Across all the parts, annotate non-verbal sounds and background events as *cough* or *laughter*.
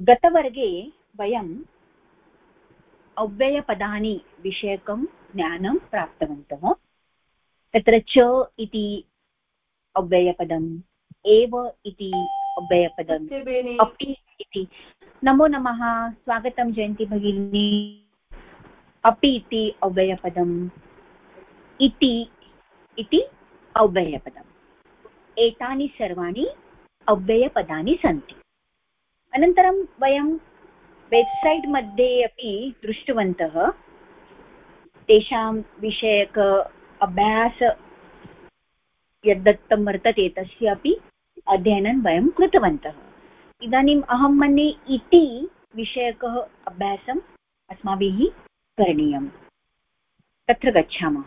गतवर्गे वयम् अव्ययपदानि विषयकं ज्ञानं प्राप्तवन्तः। तत्र च इति अव्ययपदम् एव इति अव्ययपदम् अपि इति। नमो नमः स्वागतं जयन्ति भगिनी। अपि इति अव्ययपदम् इति इति अव्ययपदम्। एतानि सर्वाणि अव्ययपदानि सन्ति। अनन्तरं वयं वेब्सैट् मध्ये अपि दृष्टवन्तः। तेषां विषयक अभ्यास यद्दत्तं वर्तते तस्यापि अध्ययनं वयं कृतवन्तः। इदानीम् अहं मन्ये इति विषयकः अभ्यासम् अस्माभिः करणीयम्। तत्र गच्छामः।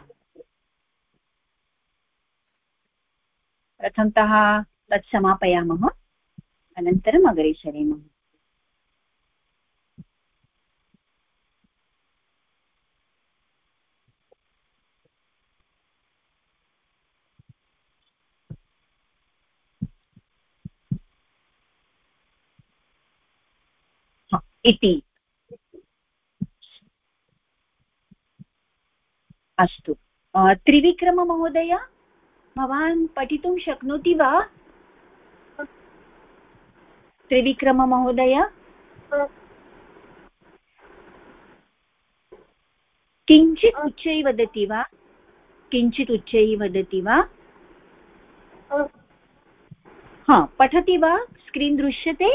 प्रथमतः तत् समापयामः। अनन्तरम् अग्रे सरेम इति। अस्तु। त्रिविक्रममहोदय भवान् पठितुं शक्नोति वा? त्रिविक्रममहोदय किञ्चित् उच्चैः वदति वा किञ्चित् उच्चैः वदति वा हा पठति वा स्क्रीन् दृश्यते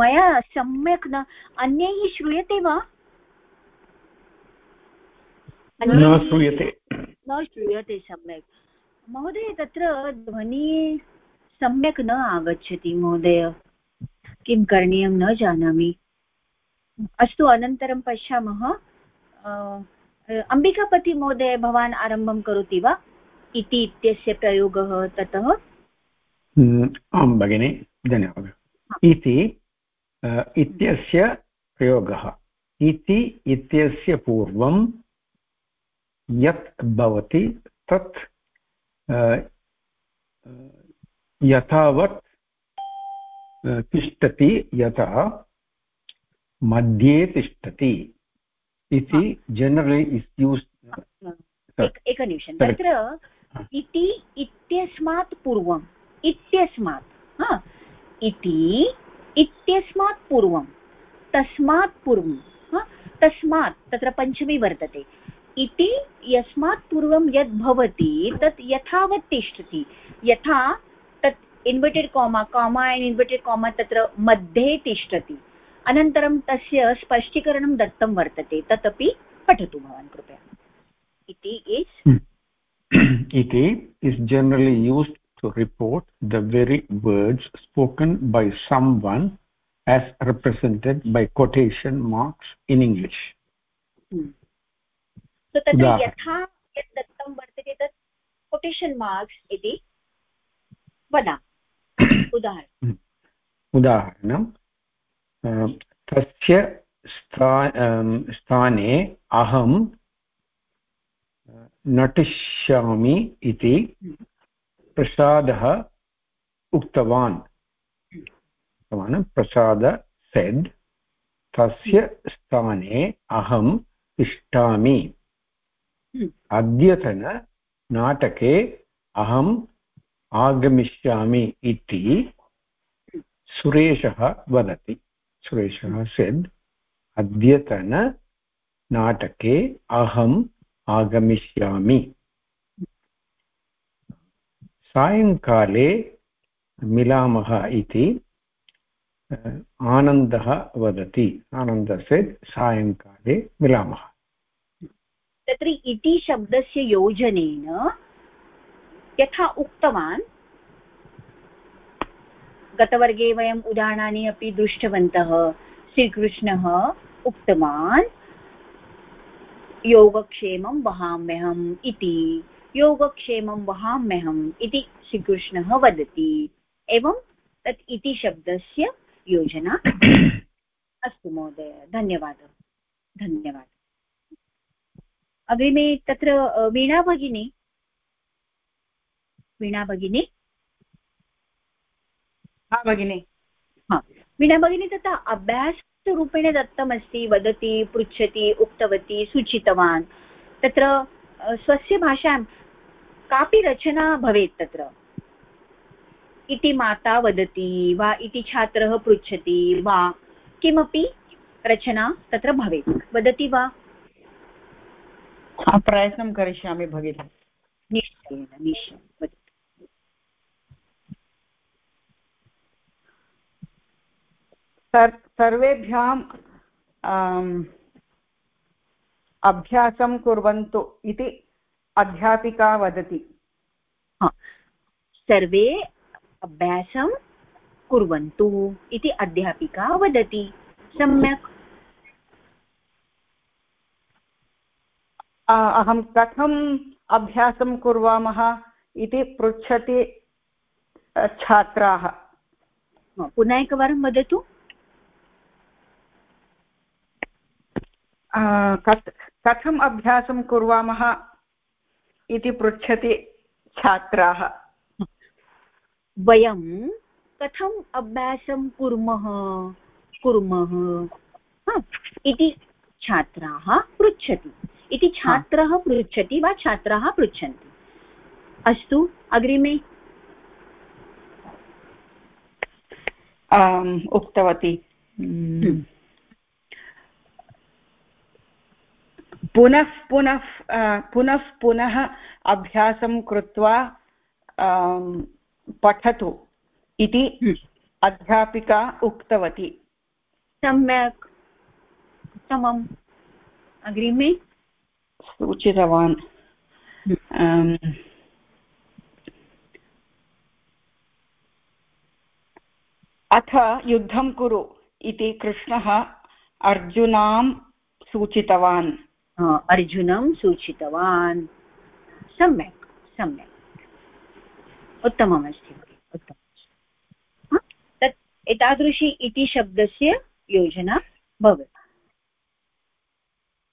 मया सम्यक् न अन्यैः श्रूयते वा न श्रूयते न श्रूयते सम्यक् महोदय तत्र ध्वनिः सम्यक् न आगच्छति महोदय। किं करणीयं न जानामि। अस्तु अनन्तरं पश्यामः। अम्बिकापतिमहोदय भवान् आरम्भं करोति वा? इति इत्यस्य प्रयोगः ततः। आं भगिनि धन्यवादः। इति इत्यस्य प्रयोगः। इति इत्यस्य पूर्वं यत् भवति तत् यथावत् तिष्ठति यथा मध्ये तिष्ठति इति जनरलि इस् यूस् एकनिमिषं तत्र इति इत्यस्मात् पूर्वम् इत्यस्मात् इति इत्यस्मात् पूर्वं तस्मात् पूर्वं तस्मात् तत्र पञ्चमी वर्तते। इति यस्मात् पूर्वं यद् भवति तत् यथावत् तिष्ठति। यथा तत् inverted comma comma and inverted comma तत्र मध्ये तिष्ठति। अनन्तरं तस्य स्पष्टीकरणं दत्तं वर्तते तदपि पठतु भवान् कृपया। इति इस् इति is generally used to report the very words spoken by someone as represented by quotation marks in english. Hmm. So तत्र यथा यत् दत्तं वर्तते तत् कोटेशन् मार्क्स् इति वदामि। *coughs* उदाहरणं। तस्य स्थाने अहं नटिष्यामि इति प्रसादः उक्तवान्। उक्तवान् प्रसाद सेड् तस्य हम्म। स्थाने अहं तिष्ठामि। अद्यतननाटके अहम् आगमिष्यामि इति सुरेशः वदति। सुरेशः सेड् अद्यतननाटके अहम् आगमिष्यामि। सायङ्काले मिलामः इति आनन्दः वदति। आनन्दः चेत् सायङ्काले मिलामः। तत्र इति शब्दस्य योजनेन यथा उक्तवान्। गतवर्गे वयम् उदाहरणानि अपि दृष्टवन्तः। श्रीकृष्णः उक्तवान्, योगक्षेमं वहाम्यहम् इति। योगक्षेमं वहाम्यहम् इति श्रीकृष्णः वदति। एवं तत् इति शब्दस्य योजना अस्तु महोदय। धन्यवादः। धन्यवादः। अग्रिमे तत्र वीणा भगिनी। वीणा भगिनी? हा भगिनि। हा। वीणा भगिनी तथा अभ्यासरूपेण दत्तमस्ति वदति पृच्छति उक्तवती सूचितवान्। तत्र स्वस्य भाषायां कापि रचना भवेत् तत्र। इति माता वदति वा इति छात्रः पृच्छति वा किमपि रचना तत्र भवेत्। वदति वा? प्रयत्नं करिष्यामि भगिनि निश्चयेन निश्चयेन सर्वेभ्याम् अभ्यासं कुर्वन्तु इति अध्यापिका वदति। सर्वे अभ्यासं कुर्वन्तु इति अध्यापिका वदति। सम्यक्। अहं कथम् अभ्यासं कुर्वामः इति पृच्छति छात्राः। पुनः एकवारं वदतु। कथम् अभ्यासं कुर्वामः इति पृच्छति छात्राः। वयं कथम् अभ्यासं कुर्मः कुर्मः? इति छात्राः पृच्छति। इति छात्रः पृच्छति वा छात्राः पृच्छन्ति। अस्तु अग्रिमे। उक्तवती। हम्म। पुनः पुनः पुनः पुनः अभ्यासं कृत्वा पठतु इति हम्म। अध्यापिका उक्तवती। सम्यक्। उत्तमम् अग्रिमे। सूचितवान्। अथ युद्धं कुरु इति कृष्णः अर्जुनां सूचितवान्। अर्जुनं सूचितवान्। सम्यक् सम्यक्। उत्तममस्ति उत्तमम् तत् एतादृशी इति शब्दस्य योजना भवति।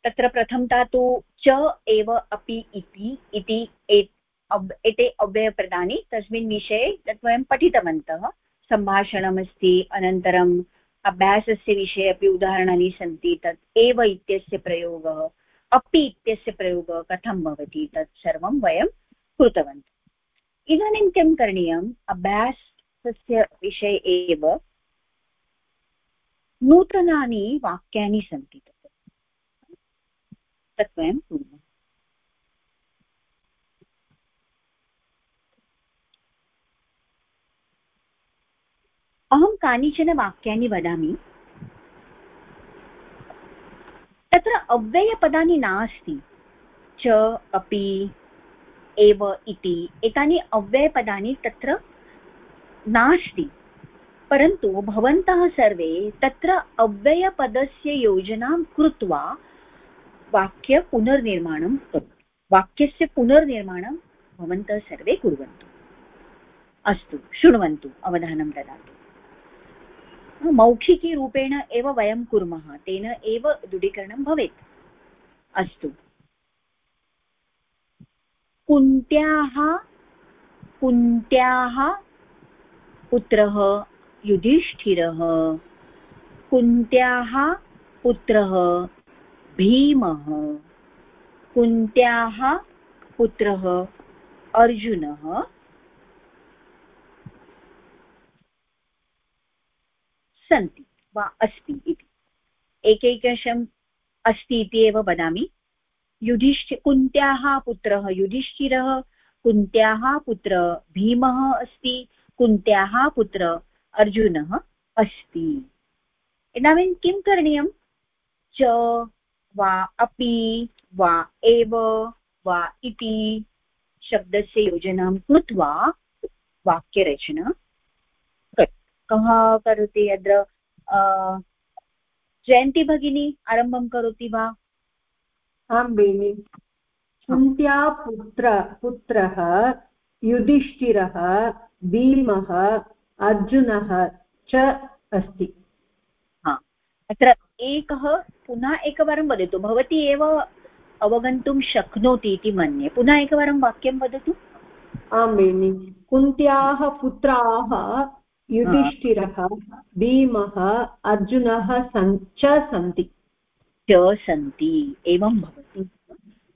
तत्र प्रथमता तु च एव अपि इति इति एते अव्ययप्रदानि। तस्मिन् विषये तत् वयं पठितवन्तः। सम्भाषणमस्ति अनन्तरम् अभ्यासस्य विषये अपि उदाहरणानि सन्ति, तत् एव इत्यस्य प्रयोगः, अपि इत्यस्य प्रयोगः कथं भवति, तत् सर्वं वयं कृतवन्तः। इदानीं किं करणीयम्? अभ्यासस्य विषये एव नूतनानि वाक्यानि सन्ति तत्। तत् वयं कुर्मः अहं कानिचन वाक्यानि वदामि। तत्र अव्ययपदानि नास्ति। च, अपि, एव, इति। एतानि अव्ययपदानि तत्र नास्ति। परन्तु भवन्तः सर्वे तत्र अव्ययपदस्य योजनां कृत्वा वाक्य पुनर्निर्माणं वाक्यस्य पुनर्निर्माणं भवन्तः सर्वे कुर्वन्तु। अस्तु, शृण्वन्तु, अवधानं ददातु। मौखिकीरूपेण एव वयं कुर्मः, तेन एव दृढीकरणं भवेत्। अस्तु। कुन्त्याः कुन्त्याः पुत्रः युधिष्ठिरः। कुन्त्याः पुत्रः भीमः। कुन्त्याः पुत्रः अर्जुनः। सन्ति वा अस्ति इति। एकैकशम् अस्ति इति एव वदामि। युधिष्ठि, कुन्त्याः पुत्रः युधिष्ठिरः, कुन्त्याः पुत्र भीमः अस्ति, कुन्त्याः पुत्र अर्जुनः अस्ति। इदानीं किं करणीयं? च वा अपि वा एव वा इति शब्दस्य योजनां कृत्वा वाक्यरचना कः करोति अत्र? जयन्ती भगिनी आरम्भं करोति वा? आं बेनि कुन्त्या पुत्र पुत्रः युधिष्ठिरः भीमः अर्जुनः च अस्ति। अत्र एकः पुनः एकवारं वदतु। भवती एव अवगन्तुं शक्नोति इति मन्ये। पुनः एकवारं वाक्यं वदतु। आं बेनि कुन्त्याः पुत्राः युधिष्ठिरः भीमः अर्जुनः सन् च सन्ति। च सन्ति। एवं भवति।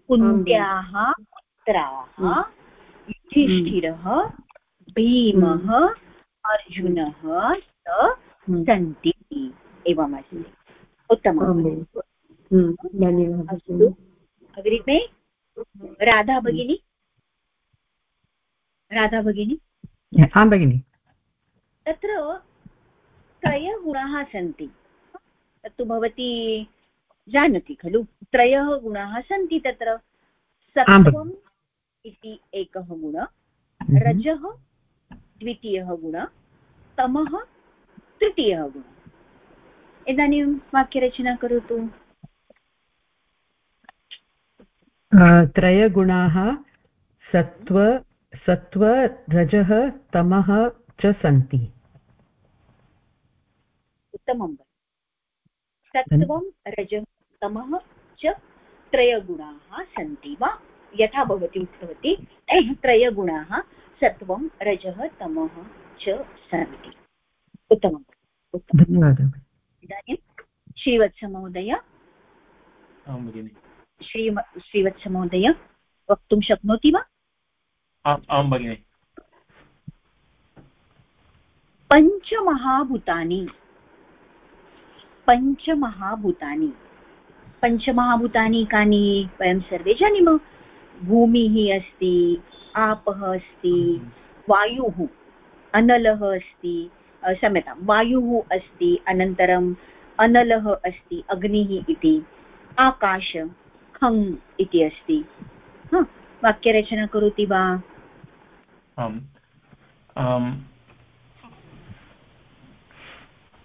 कुन्त्याः पुत्राः युधिष्ठिरः भीमः अर्जुनः च सन्ति। एवमस्ति। उत्तमं धन्यवादः अस्तु। अग्रिमे राधा भगिनी। राधा भगिनी। आं भगिनि। तत्र त्रयगुणाः सन्ति। तत्तु भवती जानाति खलु? त्रयः गुणाः सन्ति तत्र। सत्त्वम् इति एकः गुण। रजः द्वितीयः गुण। तमः तृतीयः गुण। इदानीं वाक्यरचना करोतु। त्रयगुणाः सत्त्व सत्त्व रजः तमः च सन्ति। उत्तमं सत्त्वं रजः तमः च त्रयगुणाः सन्ति वा? यथा भवती उक्तवती। त्रयगुणाः सत्त्वं रजः तमः च सन्ति। उत्तमम् उत्तमं। धन्यवादः। इदानीं श्रीवत्समहोदय। आं भगिनि। श्री श्रीवत्समहोदय वक्तुं शक्नोति वा? आम् आं भगिनि। पञ्चमहाभूतानि। पञ्चमहाभूतानि। पञ्चमहाभूतानि कानि वयं सर्वे जानीमः। भूमिः अस्ति आपः अस्ति वायुः अनलः अस्ति क्षम्यतां वायुः अस्ति अनन्तरम् अनलः अस्ति अग्निः इति आकाश खङ् इति अस्ति। वाक्यरचना करोति वा?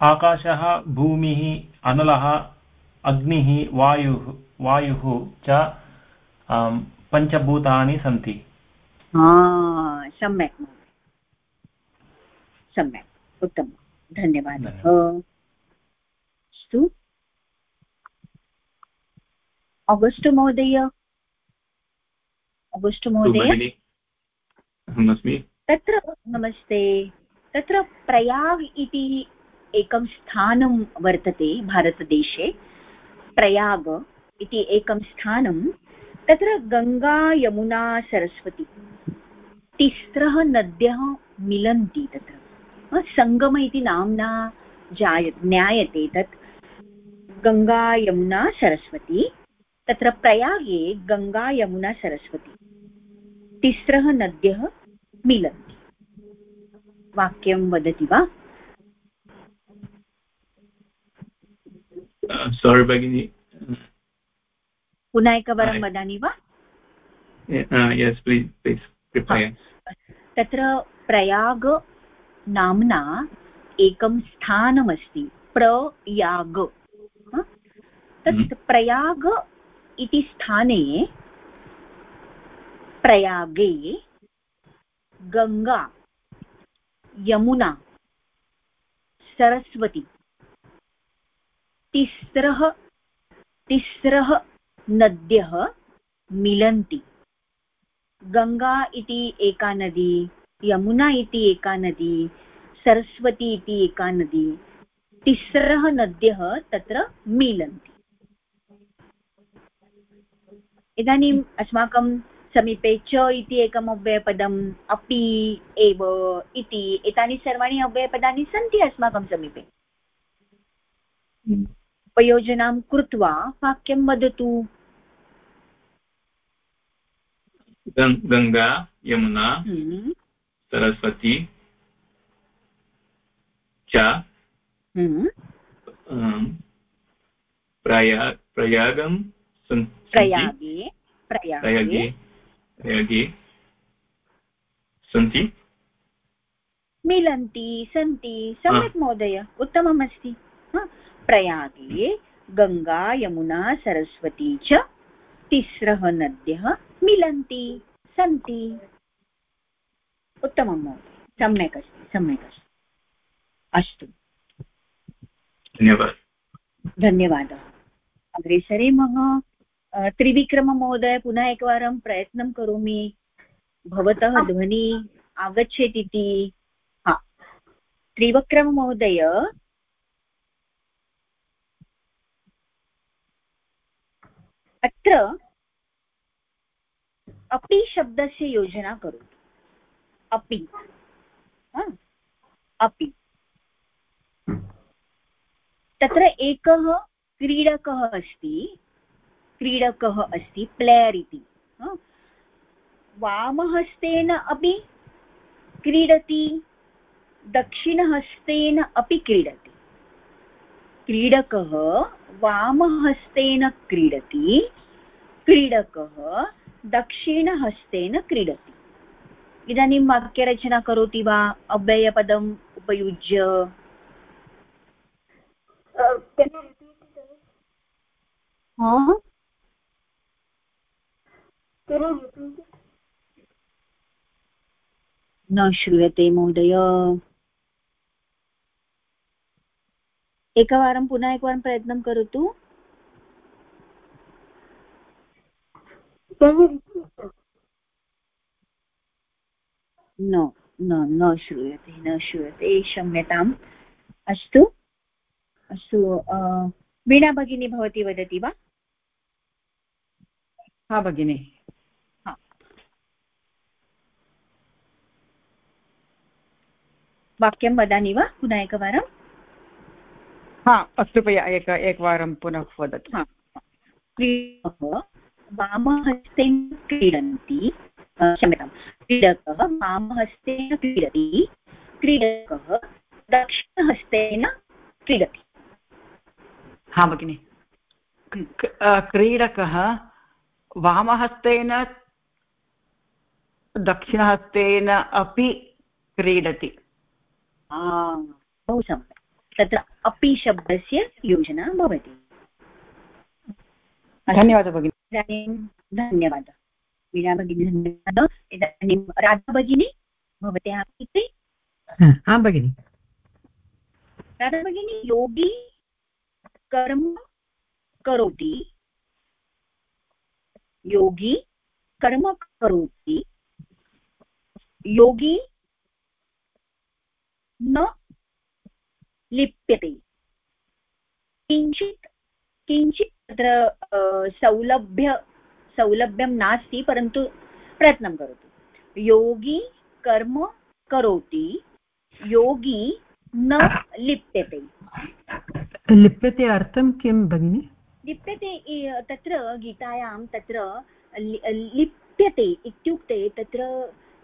आकाशः भूमिः अनलः अग्निः वायुः वायुः च पञ्चभूतानि सन्ति। सम्यक्। सम्यक्। उत्तमं। धन्यवादः। अस्तु। अगस्ट् महोदय। अगस्ट् महोदय। तत्र नमस्ते। तत्र प्रयाग् इति एकं स्थानं वर्तते भारतदेशे। प्रयाग इति एकं स्थानं। तत्र गङ्गा यमुना सरस्वती। तिस्रः नद्यः मिलन्ति तत्र। सङ्गम इति नाम्ना जाय ज्ञायते तत् गङ्गा यमुना सरस्वती तत्र प्रयागे गङ्गा यमुना सरस्वती। तिस्रः नद्यः मिलन्ति। वाक्यं वदति वा? सोरि भगिनि। पुनः एकवारं वदामि वा? प्लीस् तत्र प्रयाग नाम्ना एकं स्थानमस्ति प्रयाग तत् प्रयाग इति स्थाने प्रयागे गङ्गा यमुना सरस्वती तिस्रः तिस्रः नद्यः मिलन्ति। गङ्गा इति एका नदी यमुना इति एका नदी सरस्वती इति एका नदी तिस्रः नद्यः तत्र मिलन्ति। इदानीम् अस्माकं समीपे च इति एकम् अव्ययपदम् अपि एव इति एतानि सर्वाणि अव्ययपदानि सन्ति अस्माकं समीपे। उपयोजनां कृत्वा वाक्यं वदतु। गङ्गा यमुना हम्म। सरस्वती च हम्म। प्रयाग प्रयागं प्रयागे. प्रयागे प्रयागे सन्ति मिलन्ति सन्ति सम्यक् महोदय उत्तममस्ति। प्रयागे गङ्गा यमुना सरस्वती च तिस्रः नद्यः मिलन्ति सन्ति। उत्तमं महोदय। सम्यक् अस्ति सम्यक् अस्ति। अस्तु। धन्यवादः। धन्यवादः। अग्रे सरेमः त्रिविक्रममहोदय पुनः एकवारं प्रयत्नं करोमि। भवतः ध्वनि आगच्छेत् इति। हा। त्रिवक्रममहोदय। अत्र अपि शब्दस्य योजना करोतु। अपि। अपि। तत्र एकः क्रीडकः अस्ति क्रीडकः अस्ति प्लेयर् इति। वामहस्तेन अपि क्रीडति, दक्षिणहस्तेन अपि क्रीडति। क्रीडकः वामहस्तेन क्रीडति, क्रीडकः दक्षिणहस्तेन क्रीडति। इदानीं वाक्यरचना करोति वा? अव्ययपदम् उपयुज्य? न श्रूयते महोदय। एकवारं पुनः एकवारं प्रयत्नं करोतु। न न न श्रूयते न श्रूयते क्षम्यताम्। अस्तु अस्तु वीणा भगिनी भवती वदति वा? हा भगिनि। वाक्यं वदामि वा पुनः एकवारं? हा अस्तु कृपया एक एकवारं पुनः वदतु। वामहस्तेन क्रीडन्ति क्षम्यतां क्रीडकः वामहस्तेन क्रीडति क्रीडकः दक्षिणहस्तेन क्रीडति। हा भगिनि। क्रीडकः वामहस्तेन दक्षिणहस्तेन अपि क्रीडति। बहु सम्यक्। तत्र अपि शब्दस्य योजना भवति। धन्यवादः भगिनि। इदानीं धन्यवादः। वीणा भगिनी धन्यवादः इदानीं राधा भगिनी भवत्याः कृते आं भगिनि राधा भगिनी योगी कर्म करोति योगी कर्म करोति योगी न लिप्यते किञ्चित् किञ्चित् तत्र सौलभ्य सौलभ्यं नास्ति परन्तु प्रयत्नं करोतु। योगी कर्म करोति योगी न लिप्यते। लिप्यते अर्थं किं भगिनि? लिप्यते तत्र गीतायां तत्र लिप्यते इत्युक्ते तत्र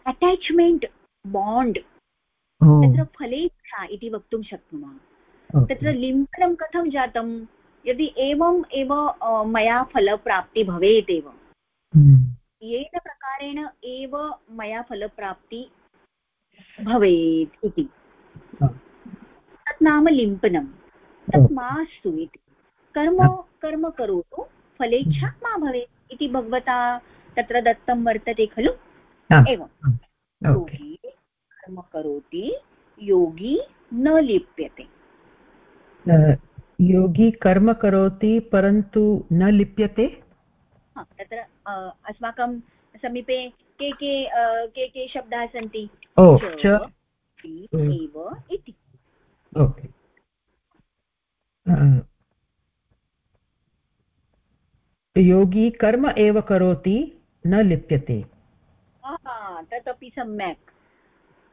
अटेच्मेण्ट् बाण्ड् तत्र फलेच्छा इति वक्तुं शक्नुमः। तत्र लिम्पनं कथं जातं? यदि एवम् एव मया फलप्राप्ति भवेत् एव। येन प्रकारेण एव मया फलप्राप्ति भवेत् इति। तत् नाम लिम्पनं। तत् मास्तु इति। कर्म कर्म करोतु फलेच्छा मा भवेत् इति भगवता तत्र दत्तं वर्तते खलु? एवं। कर्म करोति योगी न लिप्यते। योगी कर्म करोति परन्तु न लिप्यते? तत्र अस्माकं समीपे के के के के शब्दाः सन्ति? एव इति। योगी कर्म एव करोति न लिप्यते। तदपि सम्यक्।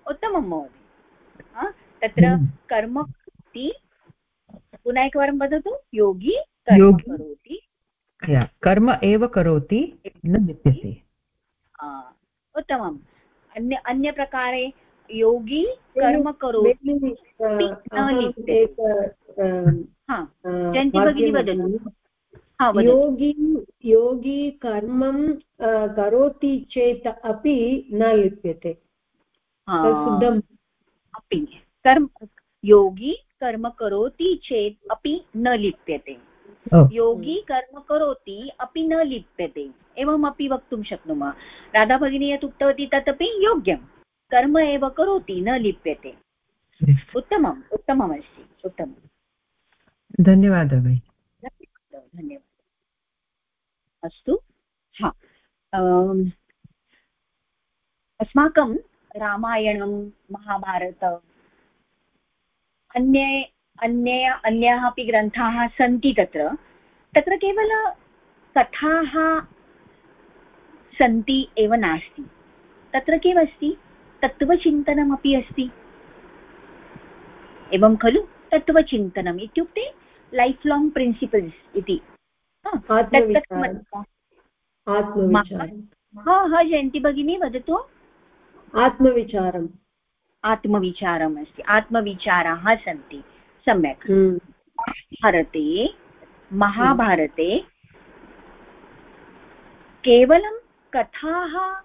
उत्तमं महोदय। तत्र हम्म। कर्म करोति। पुनः एकवारं वदतु। योगी कर्म करोति। कर्म एव करोति न लिप्यते उत्तमम् अन्य अन्यप्रकारे योगी कर्म करोति जयन्ती भगिनी वदतु योगी योगी कर्मं करोति चेत् अपि न लिप्यते शुद्धम् अपि कर्म योगी कर्म करोति चेत् अपि न लिप्यते योगी कर्म करोति अपि न लिप्यते। एवमपि वक्तुं शक्नुमः। राधा भगिनी यत् उक्तवती तदपि योग्यं। कर्म एव करोति न लिप्यते। उत्तमम् उत्तममस्ति उत्तमं धन्यवादः भगिनि धन्यवादः अस्तु हा। अस्माकं रामायणं महाभारत अन्ये अन्ये अन्याः अपि ग्रन्थाः सन्ति तत्र। तत्र केवल कथाः सन्ति एव नास्ति। तत्र किमस्ति? तत्त्वचिन्तनमपि अस्ति। एवं खलु? तत्त्वचिन्तनम् इत्युक्ते लैफ् लाङ्ग् प्रिन्सिपल्स् इति हा हा जयन्ति भगिनी वदतु। आत्मविचारम्। आत्मविचारम् अस्ति। आत्मविचाराः सन्ति। सम्यक्। भारते, महाभारते केवलं कथाः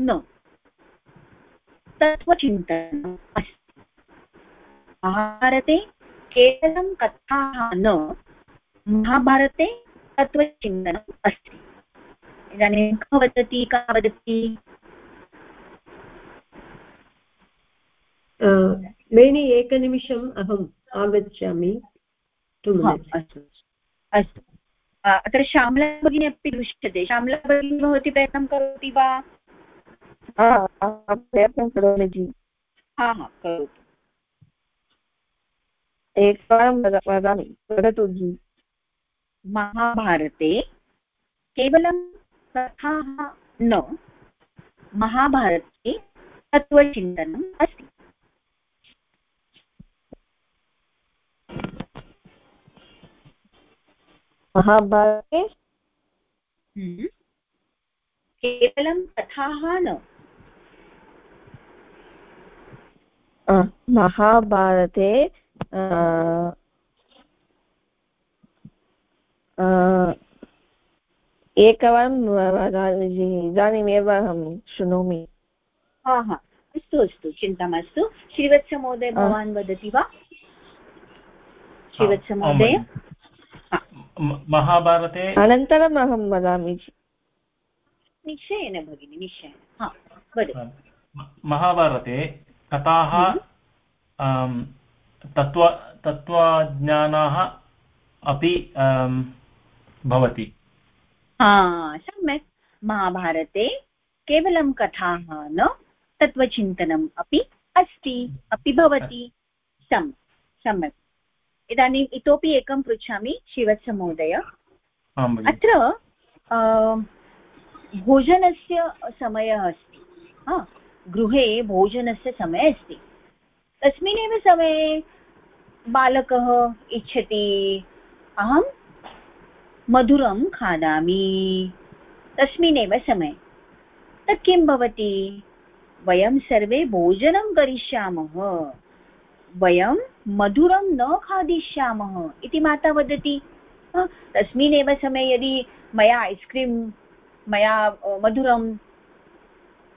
न, तत्त्वचिन्तनम् अस्ति। महाभारते केवलं कथाः न, महाभारते तत्त्वचिन्तनम् अस्ति। इदानीं कः वदति कः वदति? बेनि एकनिमिषम् अहम् आगच्छामि अस्तु अस्तु। अत्र श्यामला भगिनी अपि दृश्यते। श्यामला भगिनी भवती प्रयत्नं करोति वा? प्रयत्नं करोमि जि। हा हा करोतु। एकवारं वदामि वदतु जि। महाभारते केवलं कथाः न महाभारते तत्त्वचिन्तनम् अस्ति। महाभारते हम्म। केवलं कथाः न। महाभारते एकवारं इदानीमेव अहं शृणोमि। हा हा। अस्तु अस्तु चिन्ता मास्तु। श्रीवत्समहोदय भवान् वदति वा? श्रीवत्समहोदय? महाभारते अनन्तरम् अहं वदामि निश्चयेन भगिनि निश्चयेन। महाभारते कथाः हम्म। तत्त्व तत्त्वज्ञानाः अपि भवति। सम्यक्। महाभारते केवलं कथाः न तत्त्वचिन्तनम् अपि अस्ति अपि भवति। सम् सम्यक्। इदानीम् इतोपि एकं पृच्छामि शिवत्समहोदय अत्र भोजनस्य समयः अस्ति। गृहे भोजनस्य समयः अस्ति। तस्मिन्नेव समये बालकः इच्छति अहं मधुरं खादामि। तस्मिन्नेव समये। तत् किं भवति? वयं सर्वे भोजनं करिष्यामः। वयं मधुरं न खादिष्यामः इति माता वदति। तस्मिन्नेव समये यदि मया ऐस्क्रीम्, मया मधुरम्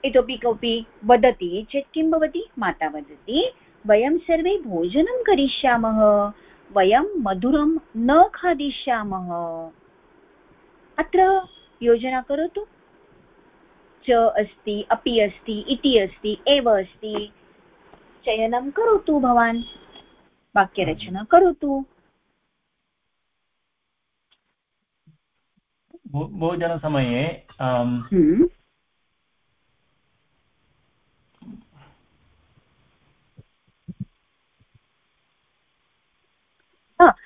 इतोपि कोऽपि वदति चेत् किं भवति? माता वदति, वयं सर्वे भोजनं करिष्यामः, वयं मधुरं न खादिष्यामः। अत्र योजना करोतु। च अस्ति, अपि अस्ति, इति अस्ति, एव अस्ति। चयनं करोतु भवान्। वाक्यरचना करोतु। भोजनसमये हम्म।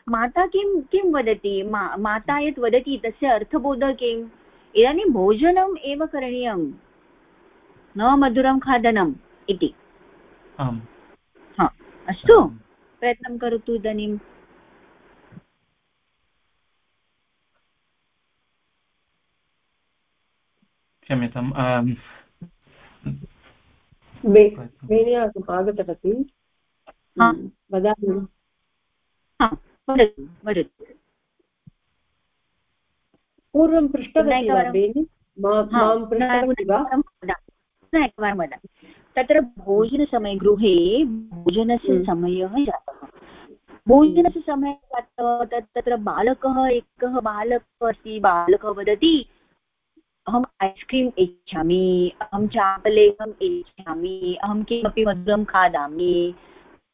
माता किं किं वदति? मा माता यत् वदति तस्य अर्थबोधः किम्? इदानीं भोजनम् एव करणीयं न मधुरं खादनम् इति। आम्। हा अस्तु प्रयत्नं करोतु इदानीं। क्षम्यताम् आगतवती वदामि। वदतु पूर्वं पृष्टवती वा बेनि? एकवारं वदामि। तत्र भोजनसमये गृहे भोजनस्य हम्म। समयः जातः भोजनस्य समयः जातः तत् तत्र बालकः एकः बालकः अस्ति बालकः वदति अहम् ऐस्क्रीम् इच्छामि अहं चाकलेहम् इच्छामि अहं किमपि मधुरं खादामि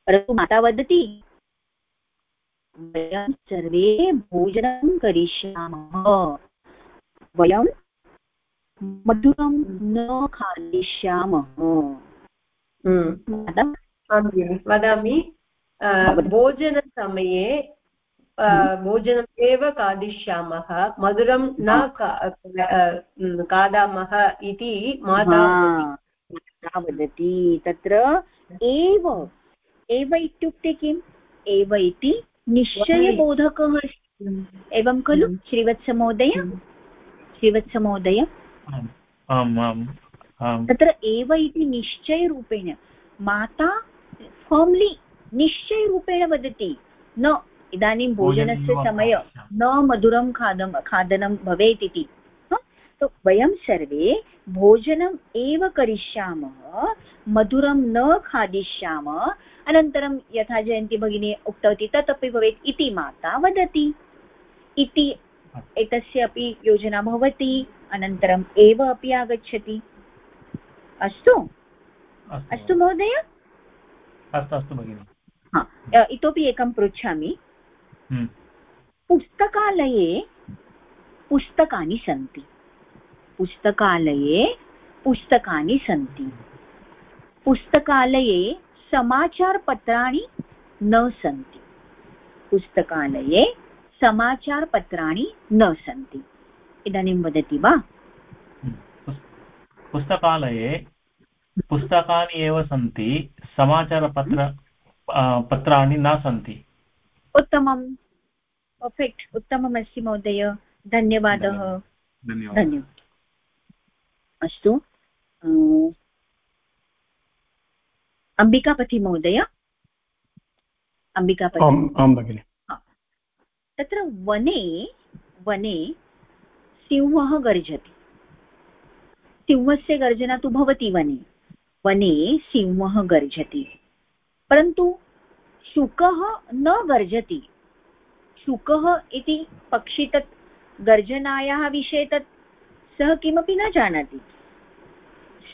परन्तु माता वदति वयं सर्वे भोजनं करिष्यामः वयं मधुरं न खादिष्यामः। वदामि भोजनसमये भोजनम् एव खादिष्यामः मधुरं न खादामः इति माता वदति तत्र एव एव इत्युक्ते किम् एव इति निश्चयबोधकः अस्ति एवं खलु श्रीवत्समहोदय श्रीवत्समहोदय तत्र एव इति निश्चयरूपेण। माता फर्म्लि निश्चयरूपेण वदति न इदानीं भोजनस्य समय न मधुरं खादं खादनं भवेत् इति। तो वयं सर्वे भोजनम् एव करिष्यामः मधुरं न खादिष्यामः अनन्तरं यथा जयन्ती भगिनी उक्तवती तत् अपि भवेत् इति माता वदति। इति एतस्य अपि योजना भवति अनन्तरम् एव अपि आगच्छति। अस्तु। अस्तु महोदय। अस्तु अस्तु भगिनि। इतोपि एकं पृच्छामि। हम्म। पुस्तकालये पुस्तकानि सन्ति। पुस्तकालये पुस्तकानि सन्ति। पुस्तकालये समाचारपत्राणि न सन्ति। पुस्तकालये समाचारपत्राणि न सन्ति। इदानीं वदति वा? पुस्तकालये पुस्तकानि एव सन्ति समाचारपत्र पत्राणि न सन्ति। उत्तमं। पर्फेक्ट् उत्तममस्ति महोदय। धन्यवादः। धन्यवादः। अस्तु। अम्बिकापति महोदय? अम्बिकापति। तत्र वने वने सिंहः गर्जति। सिंहस्य गर्जना तु भवति वने। वने सिंहः गर्जति। परन्तु शुकः न गर्जति। शुकः इति पक्षी तत् गर्जनायाः विषये तत् सः किमपि न जानाति।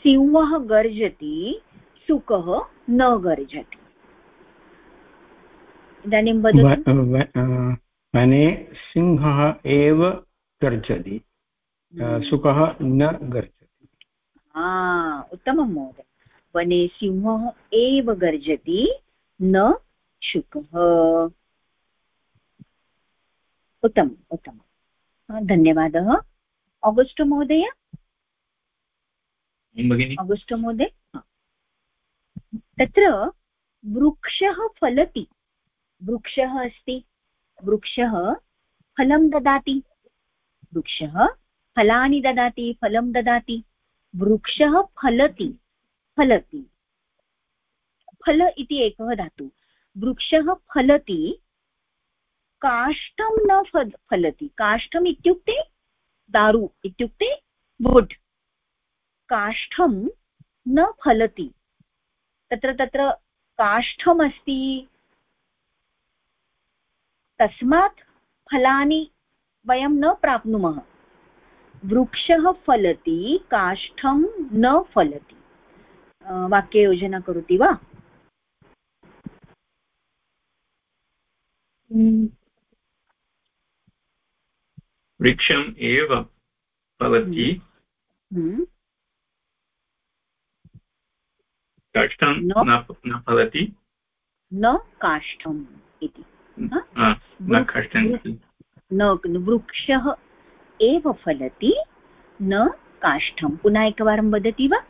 सिंहः गर्जति शुकः न गर्जति। इदानीं वने सिंहः एव गर्जति। हम्म। शुकः न गर्जति। उत्तमं महोदय. वने सिंहः एव गर्जति न शुकः. उत्तमम् उत्तमं धन्यवादः. आगस्ट् महोदय? आगस्ट् महोदय? तत्र वृक्षः फलति. वृक्षः अस्ति. वृक्षः फलं ददाति. वृक्षः फलानि ददाति फलं ददाति. वृक्षः फलति फलति। फल इति एकः धातु। वृक्षः फलति, काष्ठं न फलति। काष्ठम् इत्युक्ते दारु, इत्युक्ते वुड् काष्ठं न फलति। तत्र तत्र काष्ठमस्ति। तस्मात् फलानि वयं न प्राप्नुमः। वृक्षः फलति काष्ठं न फलति। वाक्ययोजना करोति वा? वृक्षम् एव फलति हम्म। काष्ठं न फलति। न काष्ठम् इति। न वृक्षः एव फलति न काष्ठं पुनः एकवारं वदति वा?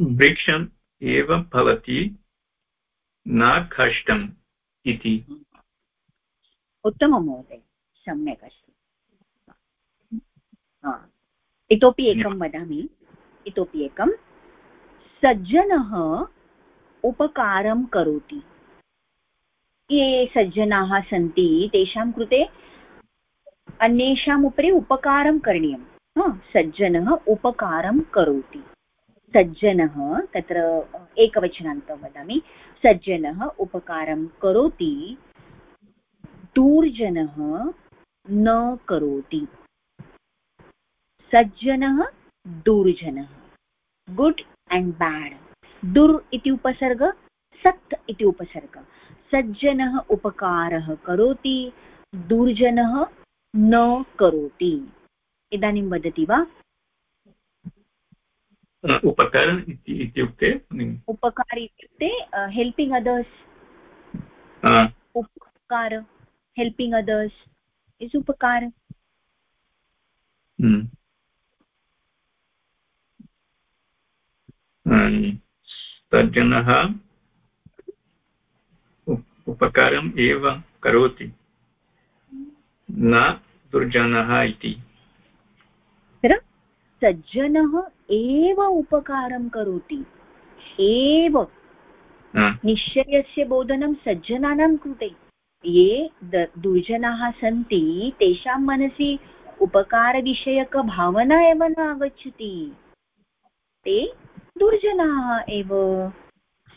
वृक्षम् एव फलति न काष्ठम् इति। उत्तमं महोदय सम्यक् अस्ति। इतोपि एकं वदामि इतोपि एकं। सज्जनः उपकारं करोति। ये सज्जनाः सन्ति तेषां कृते अन्येषाम् उपरि उपकारं करणीयं सज्जनः उपकारं करोति। सज्जनः, तत्र एकवचनान्तं वदामि। सज्जनः उपकारं करोति, दूर्जनः न करोति। सज्जनः, दुर्जनः। गुड् एण्ड् बेड् दुर् इति उपसर्ग, सत् इति उपसर्ग। सज्जनः उपकारः करोति, दुर्जनः न करोति। इदानीं वदति वा? उपकारम् इत्युक्ते उपकार इत्युक्ते हेल्पिङ्ग् अदर्स् उपकार हेल्पिङ्ग् अदर्स् इस् उपकार। सज्जनः उपकारम् एव करोति। न दुर्जनः इति। सज्जनः एव उपकारं करोति। एव। निश्चयस्य बोधनं सज्जनानां कृते। ये दुर्जनाः सन्ति तेषां मनसि उपकारविषयकभावना एव न आगच्छति। ते दुर्जनाः एव।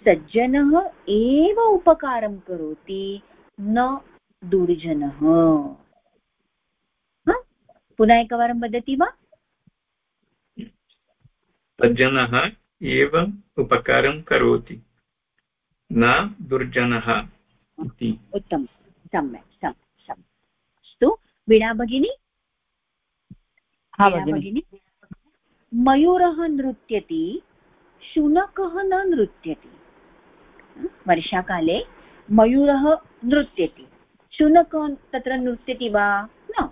सज्जनः एव उपकारं करोति न दुर्जनः। पुनः एकवारं वदति वा? सज्जनः एव उपकारं करोति। न दुर्जनः इति। उत्तमं। सम्यक् सम्यक् सम्यक् अस्तु। वीणा भगिनी? भगिनी। मयूरः नृत्यति शुनकः न नृत्यति। वर्षाकाले मयूरः नृत्यति। शुनकः तत्र नृत्यति वा? न।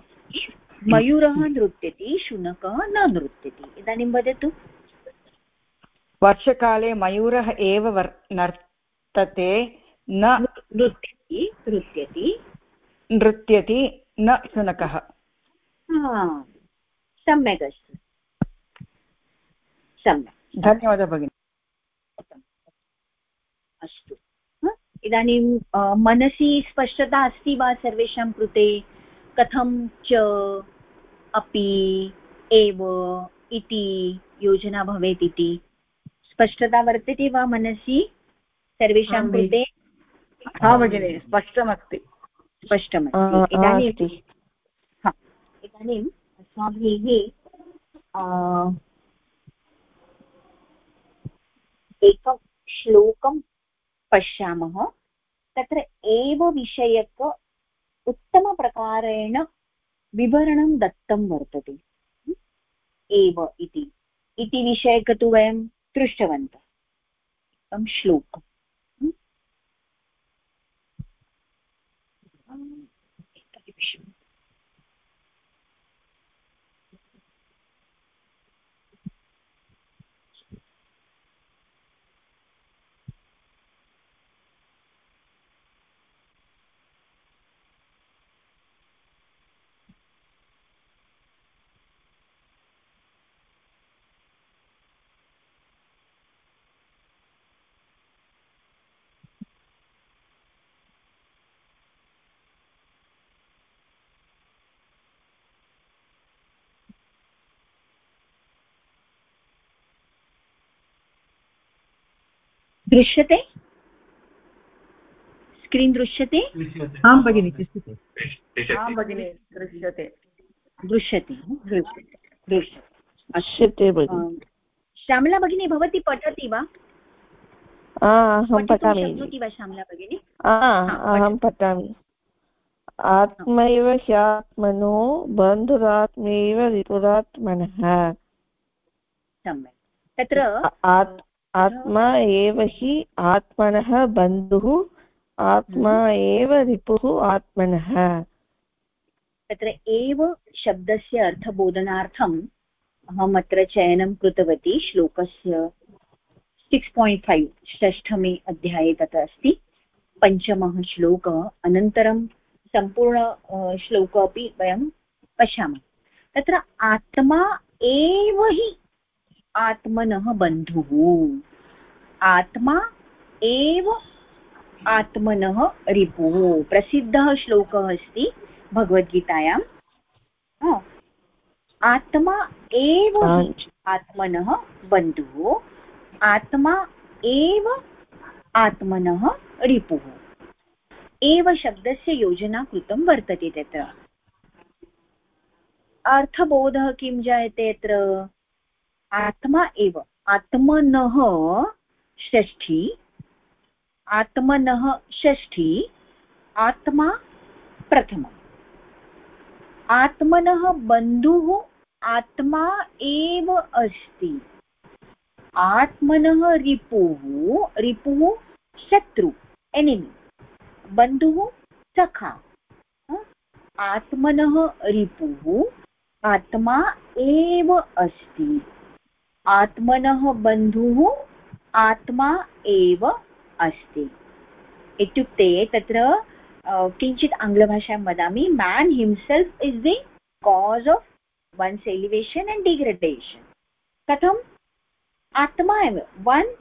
मयूरः नृत्यति शुनकः न नृत्यति इदानीं वदतु वर्षकाले मयूरः एव नर्तते न नृत्यति नृत्यति नृत्यति न शुनकः सम्यक् अस्ति सम्यक् धन्यवादः भगिनि अस्तु इदानीं मनसि स्पष्टता अस्ति वा सर्वेषां कृते कथं च अपि एव इति योजना भवेत् इति। स्पष्टता वर्तते वा मनसि? सर्वेषां कृते? हा भगिनि स्पष्टमस्ति। स्पष्टमस्ति। इदानीं इदानीम् अस्माभिः एकं श्लोकं पश्यामः। तत्र एव विषयक उत्तमप्रकारेण विवरणं दत्तं वर्तते। एव इति। इति विषयक तु वयं दृष्टवन्तः। एकं श्लोकम्। दृश्यते? स्क्रीन् दृश्यते? आं भगिनि दृश्यते। दृश्यते। दृश्यते। दृश्यते दृश्यते। श्यामला भगिनी भवती पठति वा? अहं पठामि। श्यामला भगिनी? अहं पठामि। आत्मैव ह्यात्मनो बन्धुरात्मैव रिपुरात्मनः सम्यक्। तत्र आत्मा एव हि आत्मनः बन्धुः आत्मा हम्म। एव रिपुः आत्मनः। तत्र एव शब्दस्य अर्थबोधनार्थम् अहम् अत्र चयनं कृतवती श्लोकस्य सिक्स् पायिण्ट् फैव् षष्ठमे अध्याये तत्र अस्ति। पञ्चमः श्लोकः अनन्तरं सम्पूर्ण श्लोक अपि वयं पश्यामः। तत्र आत्मा एव हि आत्मनः बन्धुः। आत्मा एव आत्मनः रिपुः। प्रसिद्धः श्लोकः अस्ति भगवद्गीतायाम् आत्मा एव आत्मनः बन्धुः। आत्मा एव आत्मनः रिपुः। एव शब्दस्य योजना कृतं वर्तते तत्र। अर्थबोधः किं जायते अत्र? आत्मा एव। आत्मनः षष्ठी। आत्मनः षष्ठी, आत्मा प्रथमम् आत्मनः बन्धुः आत्मा एव अस्ति। आत्मनः रिपुः रिपुः शत्रु एनिमि बन्धुः सखा। आत्मनः रिपुः आत्मा एव अस्ति। आत्मनः बन्धुः आत्मा एव अस्ति। इत्युक्ते तत्र किञ्चित् आङ्ग्लभाषायां वदामि man himself is the cause of one's elevation and degradation कथम् आत्मा एव। One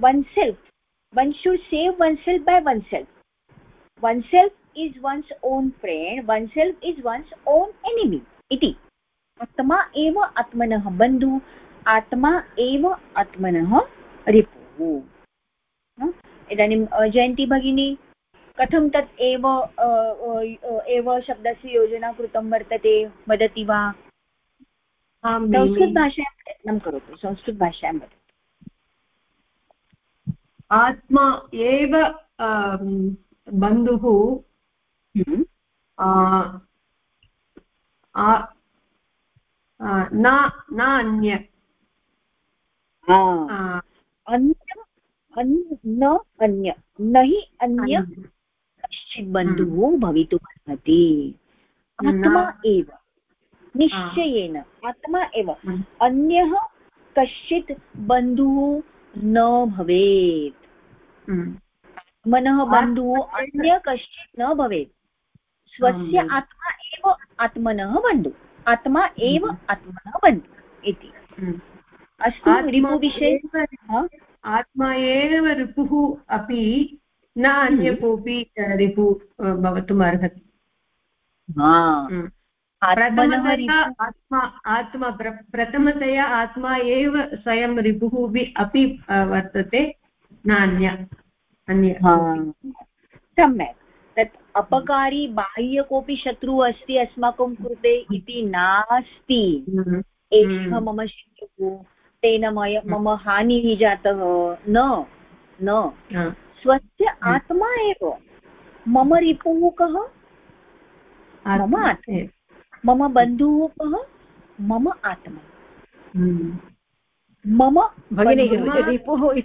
oneself one should save oneself by oneself oneself is one's own friend oneself is one's own enemy इति। आत्मा एव आत्मनः बन्धुः। आत्मा एव आत्मनः रिपुः। इदानीं जयन्ती भगिनी कथं तत् एव एव शब्दस्य योजना कृतं वर्तते? वदति वा? संस्कृतभाषायां प्रयत्नं करोतु संस्कृतभाषायां वदतु। आत्मा एव बन्धुः हम्म। न अन्य अन्य न अन्य न हि अन्य। कश्चित् बन्धुः भवितुमर्हति आत्मा एव। निश्चयेन आत्मा एव। अन्यः कश्चित् बन्धुः न भवेत्। मनः बन्धुः अन्य कश्चित् न भवेत्। स्वस्य आत्मा एव आत्मनः बन्धु। आत्मा एव आत्मनः बन्धु इति। अस्तु रिपुविषये आत्मा एव रिपुः अपि न अन्य हम्म। कोऽपि रिपु भवितुम् अर्हति। हम्म। आत्मा आत्मा प्रथमतया आत्मा एव स्वयं रिपुः अपि वर्तते न अन्य अन्य सम्यक्। तत् अपकारी बाह्य कोऽपि शत्रुः अस्ति अस्माकं कृते इति नास्ति। हम्म। एषः मम शत्रुः। तेन मय मम हानिः जातः न न। स्वस्य आत्मा एव। मम रिपुः कः मम आत्मा मम बन्धुः कः मम आत्मा। हम्म। मम भगिनी रिपुः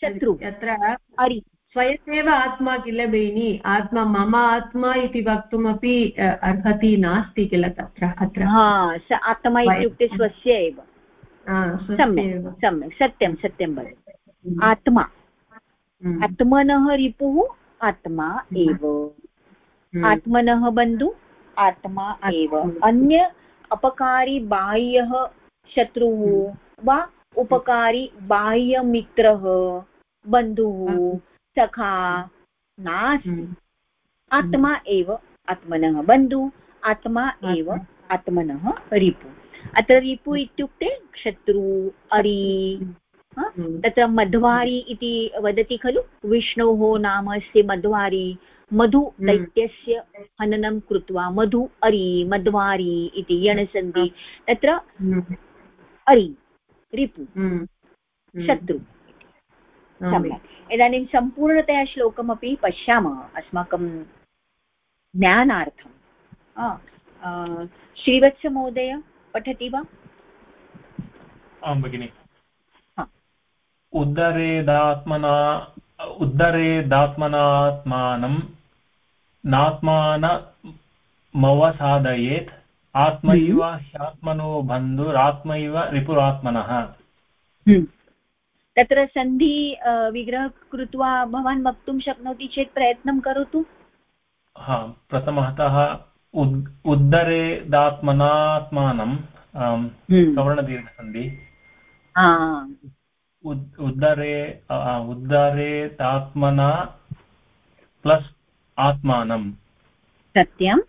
शत्रु। अरि स्वयमेव आत्मा किल बेनि आत्मा मम आत्मा इति वक्तुमपि अर्हति नास्ति किल तत्र अत्र। स आत्मा इत्युक्ते स्वस्य एव। सम्यक् सम्यक् सत्यं सत्यं भवति। हम्म। आत्मा। हम्म। आत्मनः रिपुः आत्मा हम्म। एव। आत्मनः बन्धु आत्मा एव। अन्य अपकारी बाह्यः शत्रुः वा उपकारी बाह्यमित्रः बन्धुः सखा नास्ति। हम्म। आत्मा एव आत्मनः। बन्धु आत्मा एव आत्मनः रिपु। अत्र रिपु इत्युक्ते शत्रु अरि हम्म। तत्र मध्वारि इति वदति खलु? विष्णोः नाम अस्ति मध्वारि। मधु हम्म। दैत्यस्य हननं कृत्वा मधु अरि मध्वारि इति यणसन्धि तत्र अरि रिपु। शत्रु। सम्यक्। इदानीं सम्पूर्णतया श्लोकमपि पश्यामः अस्माकं ज्ञानार्थं। श्रीवत्समहोदय पठति वा? आं भगिनि। उद्धरेदात्मना उद्धरेदात्मनात्मानं नात्मानमवसादयेत् आत्मैव हम्म। ह्यात्मनो बन्धुरात्मैव रिपुरात्मनः। हम्म। तत्र सन्धि विग्रह कृत्वा भवान् वक्तुं शक्नोति चेत् प्रयत्नं करोतु? हा प्रथमतः उद् उद्धरेदात्मनात्मानं हम्म। सवर्णदीर्घसन्धि उद्धरे उद्धरेदात्मना प्लस् आत्मानं। सत्यम्।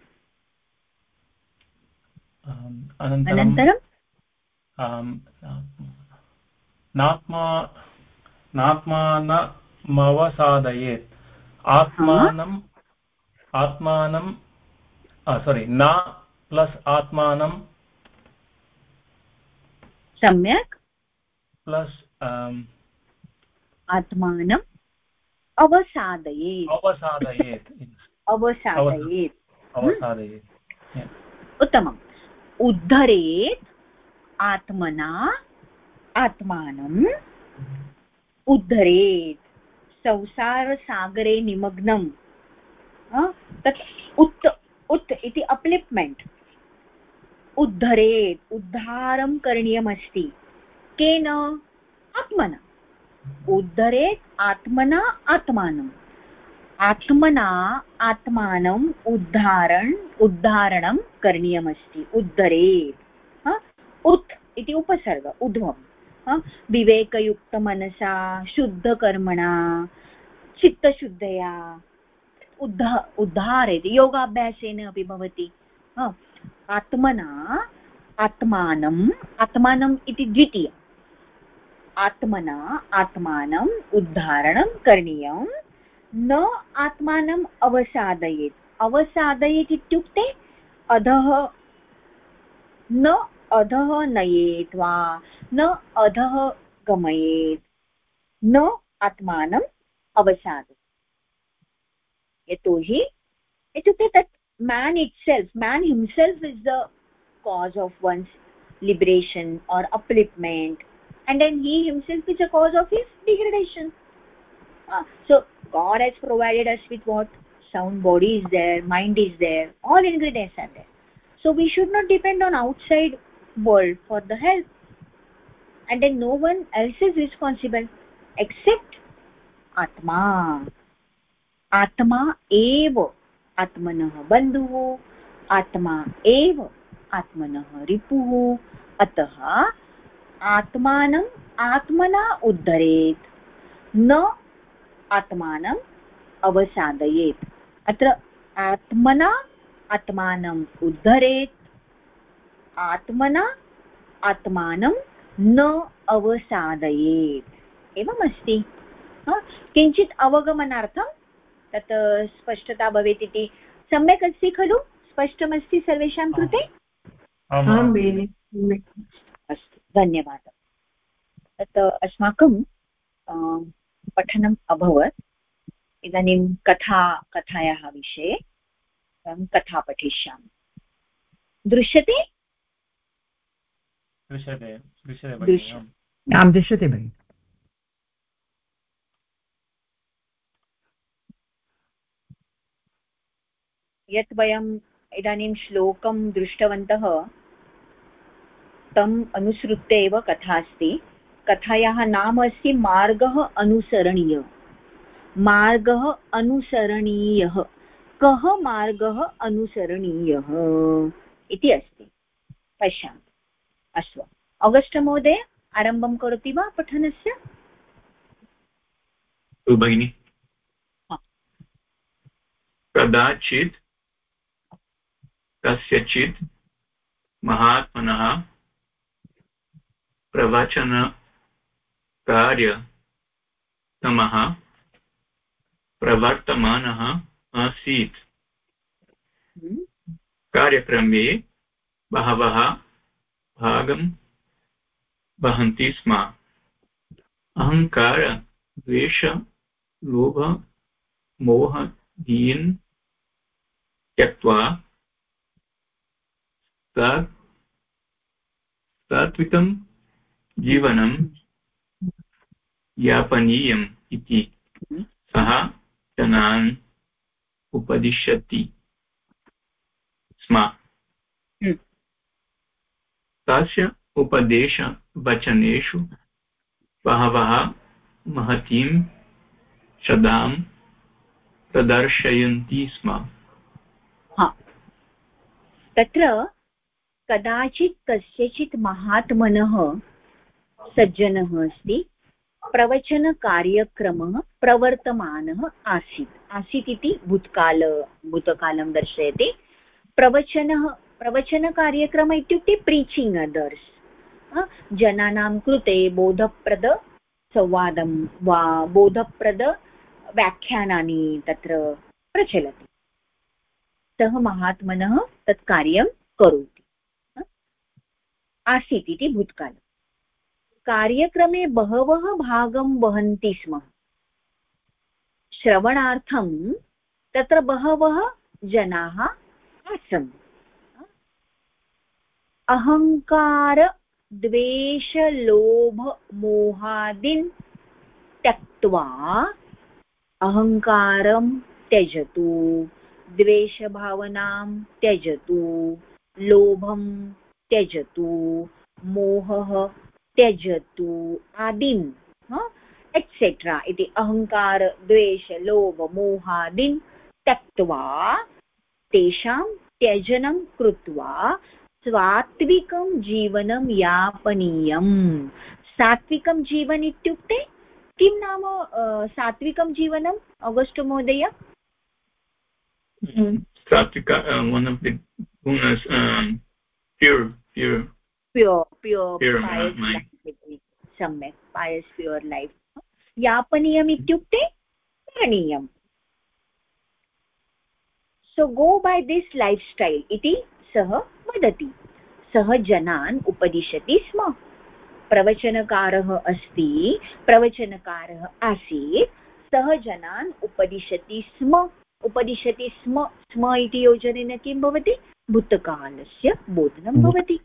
अनन्तरं नात्मा नात्मानमवसादयेत्। आत्मानम् आत्मानं सोरि न प्लस् आत्मानं। सम्यक्। प्लस् आत्मानम् अवसादयेत्। अवसादयेत्। अवसादयेत्। अवसादयेत्। उत्तमम्। उद्धरेत् आत्मना आत्मानम् उद्धरेत्। संसारसागरे निमग्नं। तत् उत् उत् इति अप्लिप्मेण्ट्। उद्धरेत्, उद्धारं करणीयमस्ति। केन? आत्मना। उद्धरेत्, आत्मना आत्मानम् आत्मना आत्मानम् उद्धारण उद्धारणं करणीयमस्ति। उद्धरेत्। उत् इति उपसर्ग उद्ध्वम् विवेकयुक्तमनसा शुद्धकर्मणा चित्तशुद्धया. उद्धा उद्धारयति योगाभ्यासेन अपि भवति. आत्मना आत्मानम् आत्मानम् इति द्वितीय आत्मना आत्मानम् उद्धारणं करणीयं न आत्मानम् अवसादयेत्. अवसादयेत् इत्युक्ते अधः, न अधः नयेत् वा? न अधः गमयेत् न आत्मानम् अवसादयेत् यतोहि इत्युक्ते तत् man itself man himself is the cause of one's liberation or upliftment and then he himself is a cause of his degradation uh, so god has provided us with what sound body is there mind is there all ingredients are there so we should not depend on outside world for the help and then no one else is responsible except atma. Atma ev आत्मनः बन्धुः आत्मा एव आत्मनः रिपुः अतः आत्मानम् आत्मना उद्धरेत् न आत्मानम् अवसादयेत् अत्र आत्मना आत्मानम् उद्धरेत् आत्मना आत्मानं न अवसादयेत्। एवमस्ति। किञ्चित् अवगमनार्थं तत् स्पष्टता भवेत् इति। सम्यक् अस्ति खलु? स्पष्टमस्ति सर्वेषां कृते? अस्तु धन्यवादः। तत् अस्माकं पठनम् अभवत्। इदानीं कथा कथायाः विषये कथा पठिष्यामः। दृश्यते दृश्यते दृश्यते आं दृश्यते भगिनि। यत् वयम् इदानीं श्लोकं दृष्टवन्तः तम् अनुसृत्य एव कथा अस्ति। कथायाः नाम अस्ति मार्गः अनुसरणीयः। मार्गः अनुसरणीयः। कः मार्गः अनुसरणीयः इति अस्ति। पश्यामि। अस्तु अगस्ट् महोदय आरम्भं करोति वा पठनस्य? भगिनि। कदाचित् कस्यचित् महात्मनः प्रवचनकार्यक्रमः प्रवर्तमानः आसीत्। हम्म। कार्यक्रमे बहवः भागं वहन्ति स्म अहङ्कार द्वेष, लोभ मोहदीन् त्यक्त्वा सात्विकं जीवनं यापनीयम् इति सः जनान् उपदिशति स्म। तस्य उपदेशवचनेषु बहवः महतीं श्रद्धां प्रदर्शयन्ति स्म। तत्र कदाचित् कस्यचित् महात्मनः सज्जनः अस्ति, प्रवचनकार्यक्रमः प्रवर्तमानः आसीत्। आसीत् इति भूतकाल भूतकालं दर्शयति। प्रवचनः प्रवचनकार्यक्रम इत्युक्ते प्रीचिङ्ग् अदर्स् जनानां कृते बोधप्रदसंवादं वा बोधप्रदव्याख्यानानि तत्र प्रचलति। सः महात्मनः तत् कार्यं करोति। आसीत् इति भूतकाले कार्यक्रमे बहवः भागं वहन्ति स्म। श्रवणार्थं तत्र बहवः जनाः आसन्। अहङ्कार द्वेषलोभमोहादिन् त्यक्त्वा अहङ्कारं त्यजतु, द्वेषभावनां त्यजतु, लोभं त्यजतु, मोहः त्यजतु आदिन् एक्सेट्रा इति अहङ्कार द्वेष, लोभ, मोहादिन् त्यक्त्वा तेषां त्यजनं कृत्वा सात्विकं जीवनं यापनीयम् सात्विकं जीवन इत्युक्ते किं नाम सात्विकं जीवनम् अगस्ट् महोदय सात्विक one of the gunas um, pure pure. Pure pure pious life. सम्यक् पायस् प्युर् लैफ् यापनीयम् इत्युक्ते करणीयम् so go by this life style इति सः वदति। सः जनान् उपदिशति स्म। प्रवचनकारः अस्ति प्रवचनकारः आसीत् सः जनान् उपदिशति स्म। उपदिशति स्म स्म इति योजनेन किं भवति? भूतकालस्य बोधनं भवति।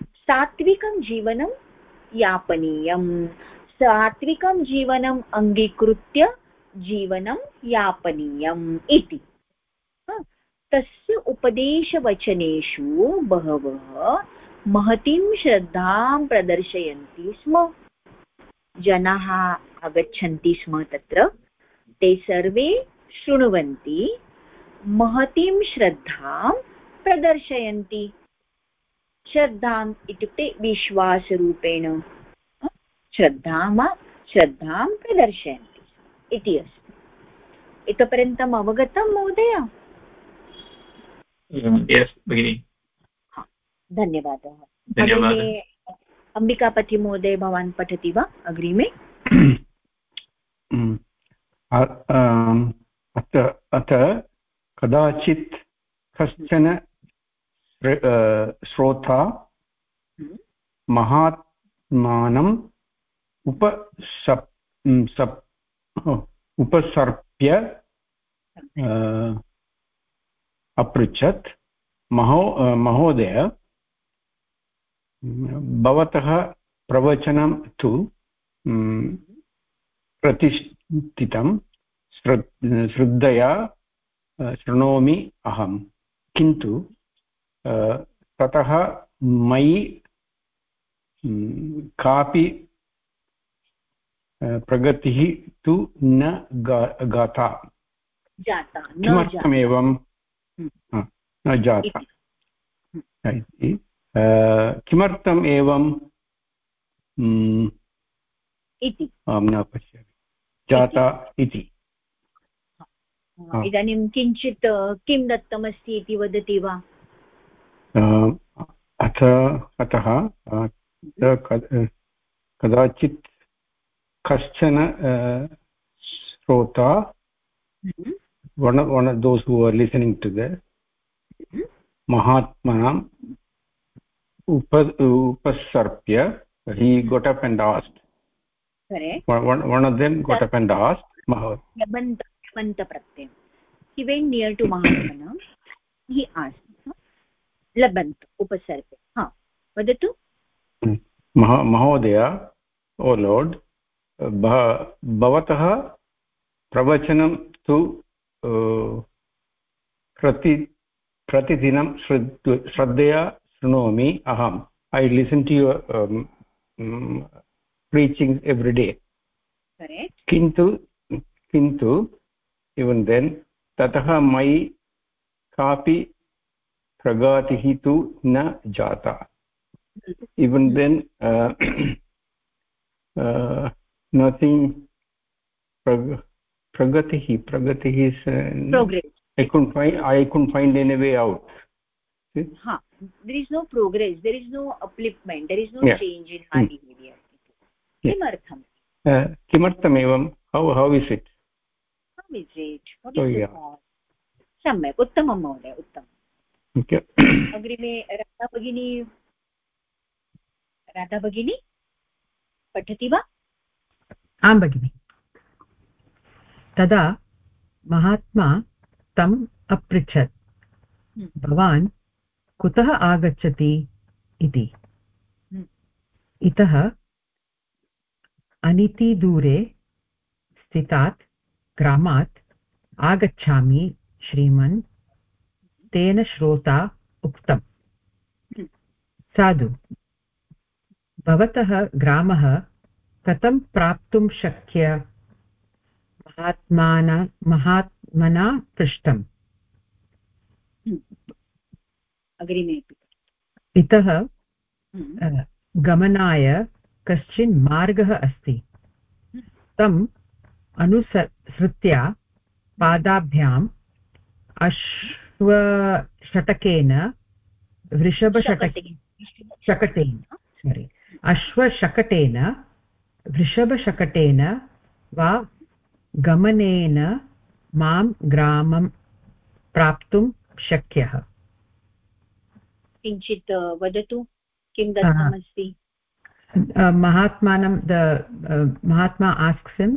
सात्विकं जीवनं यापनीयम् सात्विकं जीवनम् अङ्गीकृत्य जीवनं यापनीयम् इति। तस्य उपदेशवचनेषु बहवः महतीं श्रद्धां प्रदर्शयन्ति स्म। जनाः आगच्छन्ति स्म तत्र। ते सर्वे शृण्वन्ति। महतीं श्रद्धां प्रदर्शयन्ति। श्रद्धाम् इत्युक्ते विश्वासरूपेण। श्रद्धां श्रद्धां प्रदर्शयन्ति। इति अस्ति। इतपर्यन्तम् अवगतं महोदय। भगिनि धन्यवादः। धन्यवादः। अम्बिकापतिमहोदय भवान् पठति वा अग्रिमे? अत अत कदाचित् कश्चन श्रोता हम्म। महात्मानम् उपसप् उपसर्प्य अपृच्छत्। महो महोदय भवतः प्रवचनं तु प्रतिष्ठितं श्रद्धया शृणोमि अहं। किन्तु ततः मयि कापि प्रगतिः तु न गाता। किमर्थमेवं। न जाता। इति। किमर्थम् एवं? इति। आं न पश्यामि। जाता इति। इदानीं किञ्चित् किं दत्तमस्ति इति वदति वा? अथ अतः कदाचित् कश्चन श्रोता one of, one of those who are listening to the mahatmanam upasarpya he got up and asked correct one, one of them got up and asked mahat yabanta pratyam he went near to mahatmanam he asked labant upasarpya ha vadatu महोदय ओ lord भवतः प्रवचनं तु प्रति प्रतिदिनं श्रद् श्रद्धया शृणोमि अहम् I listen to your preaching every day किन्तु किन्तु इवन् देन् ततः मयि कापि प्रगतिः तु न जाता। *clears throat* Uh, nothing prag pragatihi pragatihi is uh, progress i couldn't find i couldn't find any way out See? huh. there is no progress there is no upliftment there is no yeah. change in my hmm. behavior किमर्थं किमर्थम् एवं how how is it how is it सम्यक् उत्तमं महोदय उत्तमम् अग्रिमे राधा भगिनी राधा भगिनी पठति वा आं भगिनि तदा महात्मा तम् अपृच्छत्। हम्म। भवान् कुतः आगच्छति इति? हम्म। इतः अनितिदूरे स्थितात् ग्रामात् आगच्छामि श्रीमन्। तेन श्रोता उक्तम्। साधु भवतः ग्रामः कथं प्राप्तुं शक्य महात्मान महात्मना पृष्टम् अग्रिमे इतः गमनाय कश्चन मार्गः अस्ति। तम् अनुसृत्य पादाभ्याम् अश्वशटकेन वृषभशटके शकटेन। सोरि अश्वशकटेन वृषभशकटेन वा गमनेन माँ ग्रामं प्राप्तुं शक्यः। किञ्चित् वदतु किं दत्तमस्ति? महात्मानं the Mahatma asks him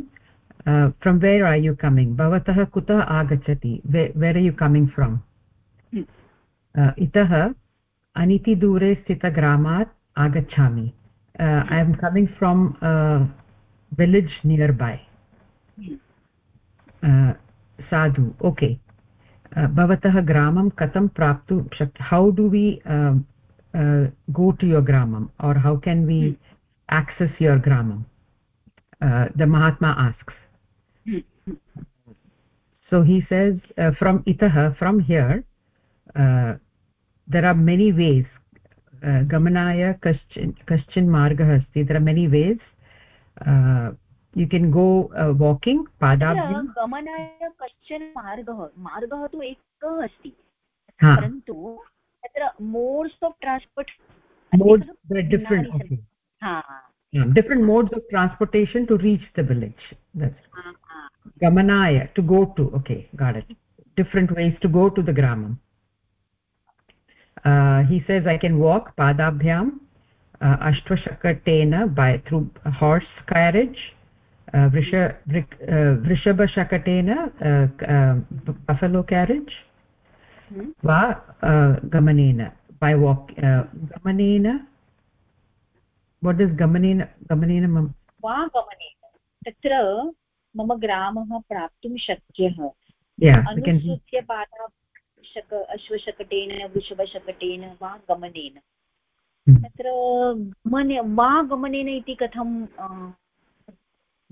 from where are you coming भवतः कुतः आगच्छति? वेर् आर् यु कमिङ्ग् फ्रम् इतः अनितिदूरे स्थितग्रामात् आगच्छामि। I am coming from village nearby sadhu okay bhavatah gramam katam praptu how do we go to your gramam or how can we hmm. access your gramam the mahatma asks. Hmm. So he says from itaha, from here there are many ways. gamanaya kaschin kaschin there are many ways. You can go walking पादाभ्यां गमनाय कश्चन मार्गः मार्गः तु एकः अस्ति परन्तु तत्र modes of transport different modes of transportation to reach the village गमनाय to go to okay garden different ways to go to the ग्रामम् he says I can walk पादाभ्यां अश्वशकटेन बै थ्रू हार्स् केरेज् वृषभशकटेन buffalo carriage? वा गमनेन बै वाक् गमनेन what is गमनेन गमनेन मम वा गमनेन तत्र मम ग्रामः प्राप्तुं शक्यः। अनुसृत्य पादाशक अश्वशकटेन वृषभशकटेन वा गमनेन। तत्र गमने वा गमनेन इति कथं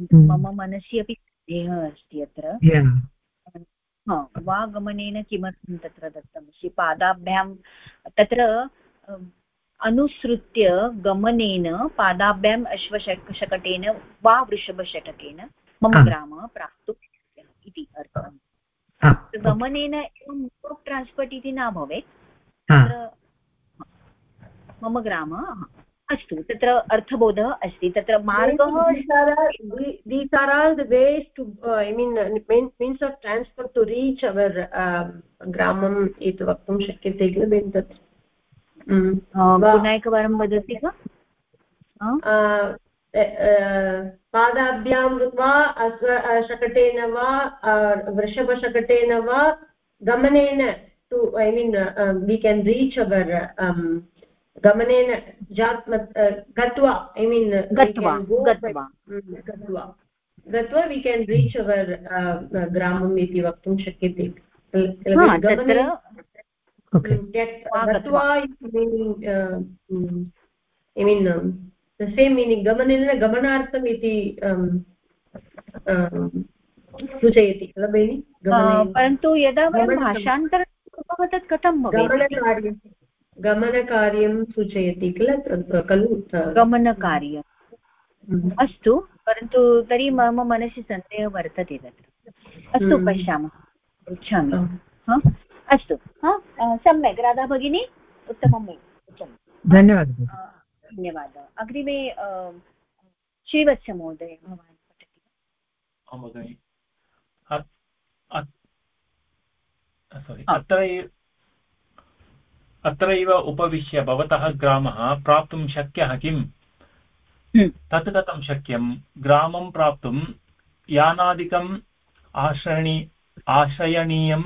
मम मनसि अपि सन्देहः अस्ति अत्र। वागमनेन किमर्थं तत्र दत्तमस्ति पादाभ्यां तत्र अनुसृत्य गमनेन पादाभ्याम् अश्वशक शकटेन वा वृषभशटकेन मम ग्रामः प्राप्तुं इति अर्थः गमनेन एवं मोड् ट्रान्स्पोर्ट् इति न भवेत्। मम ग्रामः अस्तु तत्र अर्थबोधः अस्ति। तत्र मार्गः these are all the ways to I mean means of transport to reach our ग्रामम् इति वक्तुं शक्यते किल? बेन् तत् पुनः एकवारं वदति वा? पादाभ्यां वा शकटेन वा वृषभशकटेन वा गमनेन to I mean we can reach our गमनेन जात् गत्वा ऐ मीन् गत्वा गत्वा। गत्वा। गत्वा वि केन् रीच् अवर् ग्रामम् इति वक्तुं शक्यते। गत्वा। I mean the same meaning गमनेन गमनार्थम् इति सूचयति किल भगिनि? परन्तु यदा वयं भाषान्तरं कुर्मः तत् कथं भवेत्? गमनकार्यं सूचयति किल? खलु गमनकार्यम्। हम्म। अस्तु परन्तु तर्हि मम मनसि सन्देहः वर्तते तत्र। अस्तु हम्म। पश्यामः। पृच्छामि अस्तु सम्यक् राधा भगिनी? उत्तमम्। धन्यवादः धन्यवादः। अग्रिमे श्रीवत्समहोदय भवान् पठति। अत्र अत्रैव उपविश्य भवतः ग्रामः प्राप्तुं शक्यः किम्। तत् कथं शक्यं। ग्रामं प्राप्तुं यानादिकम् आश्रयणी आश्रयणीयं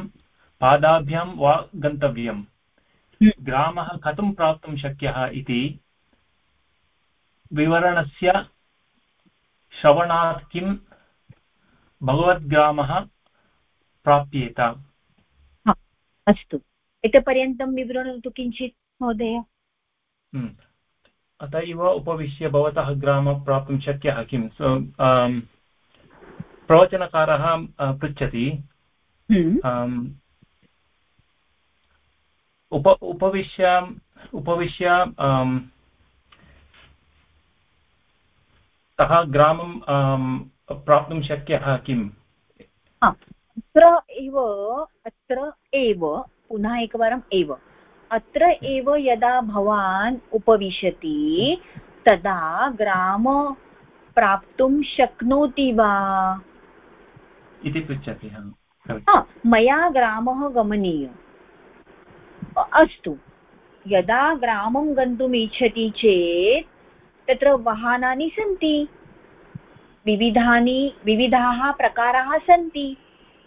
पादाभ्यां वा गन्तव्यम्। हम्म। ग्रामः कथं प्राप्तुं शक्यः इति विवरणस्य श्रवणात् किं भगवद्ग्रामः प्राप्येत? अस्तु। एतपर्यन्तं विवृणोतु किञ्चित् महोदय. हम्म। अत एव उपविश्य भवतः ग्रामं प्राप्तुं शक्यः किं? सो प्रवचनकारः पृच्छति। हम्म। उप उपविश्य उपविश्य सः ग्रामं प्राप्तुं शक्यः किम् अत्र एव अत्र एव पुनः एकवारम् एव। अत्र एव यदा भवान् उपविशति तदा ग्राम प्राप्तुं शक्नोति वा? इति पृच्छति मया ग्रामः गमनीय अस्तु। यदा ग्रामं गन्तुम् इच्छति चेत् तत्र वाहनानि सन्ति। विविधानि विविधाः प्रकाराः सन्ति।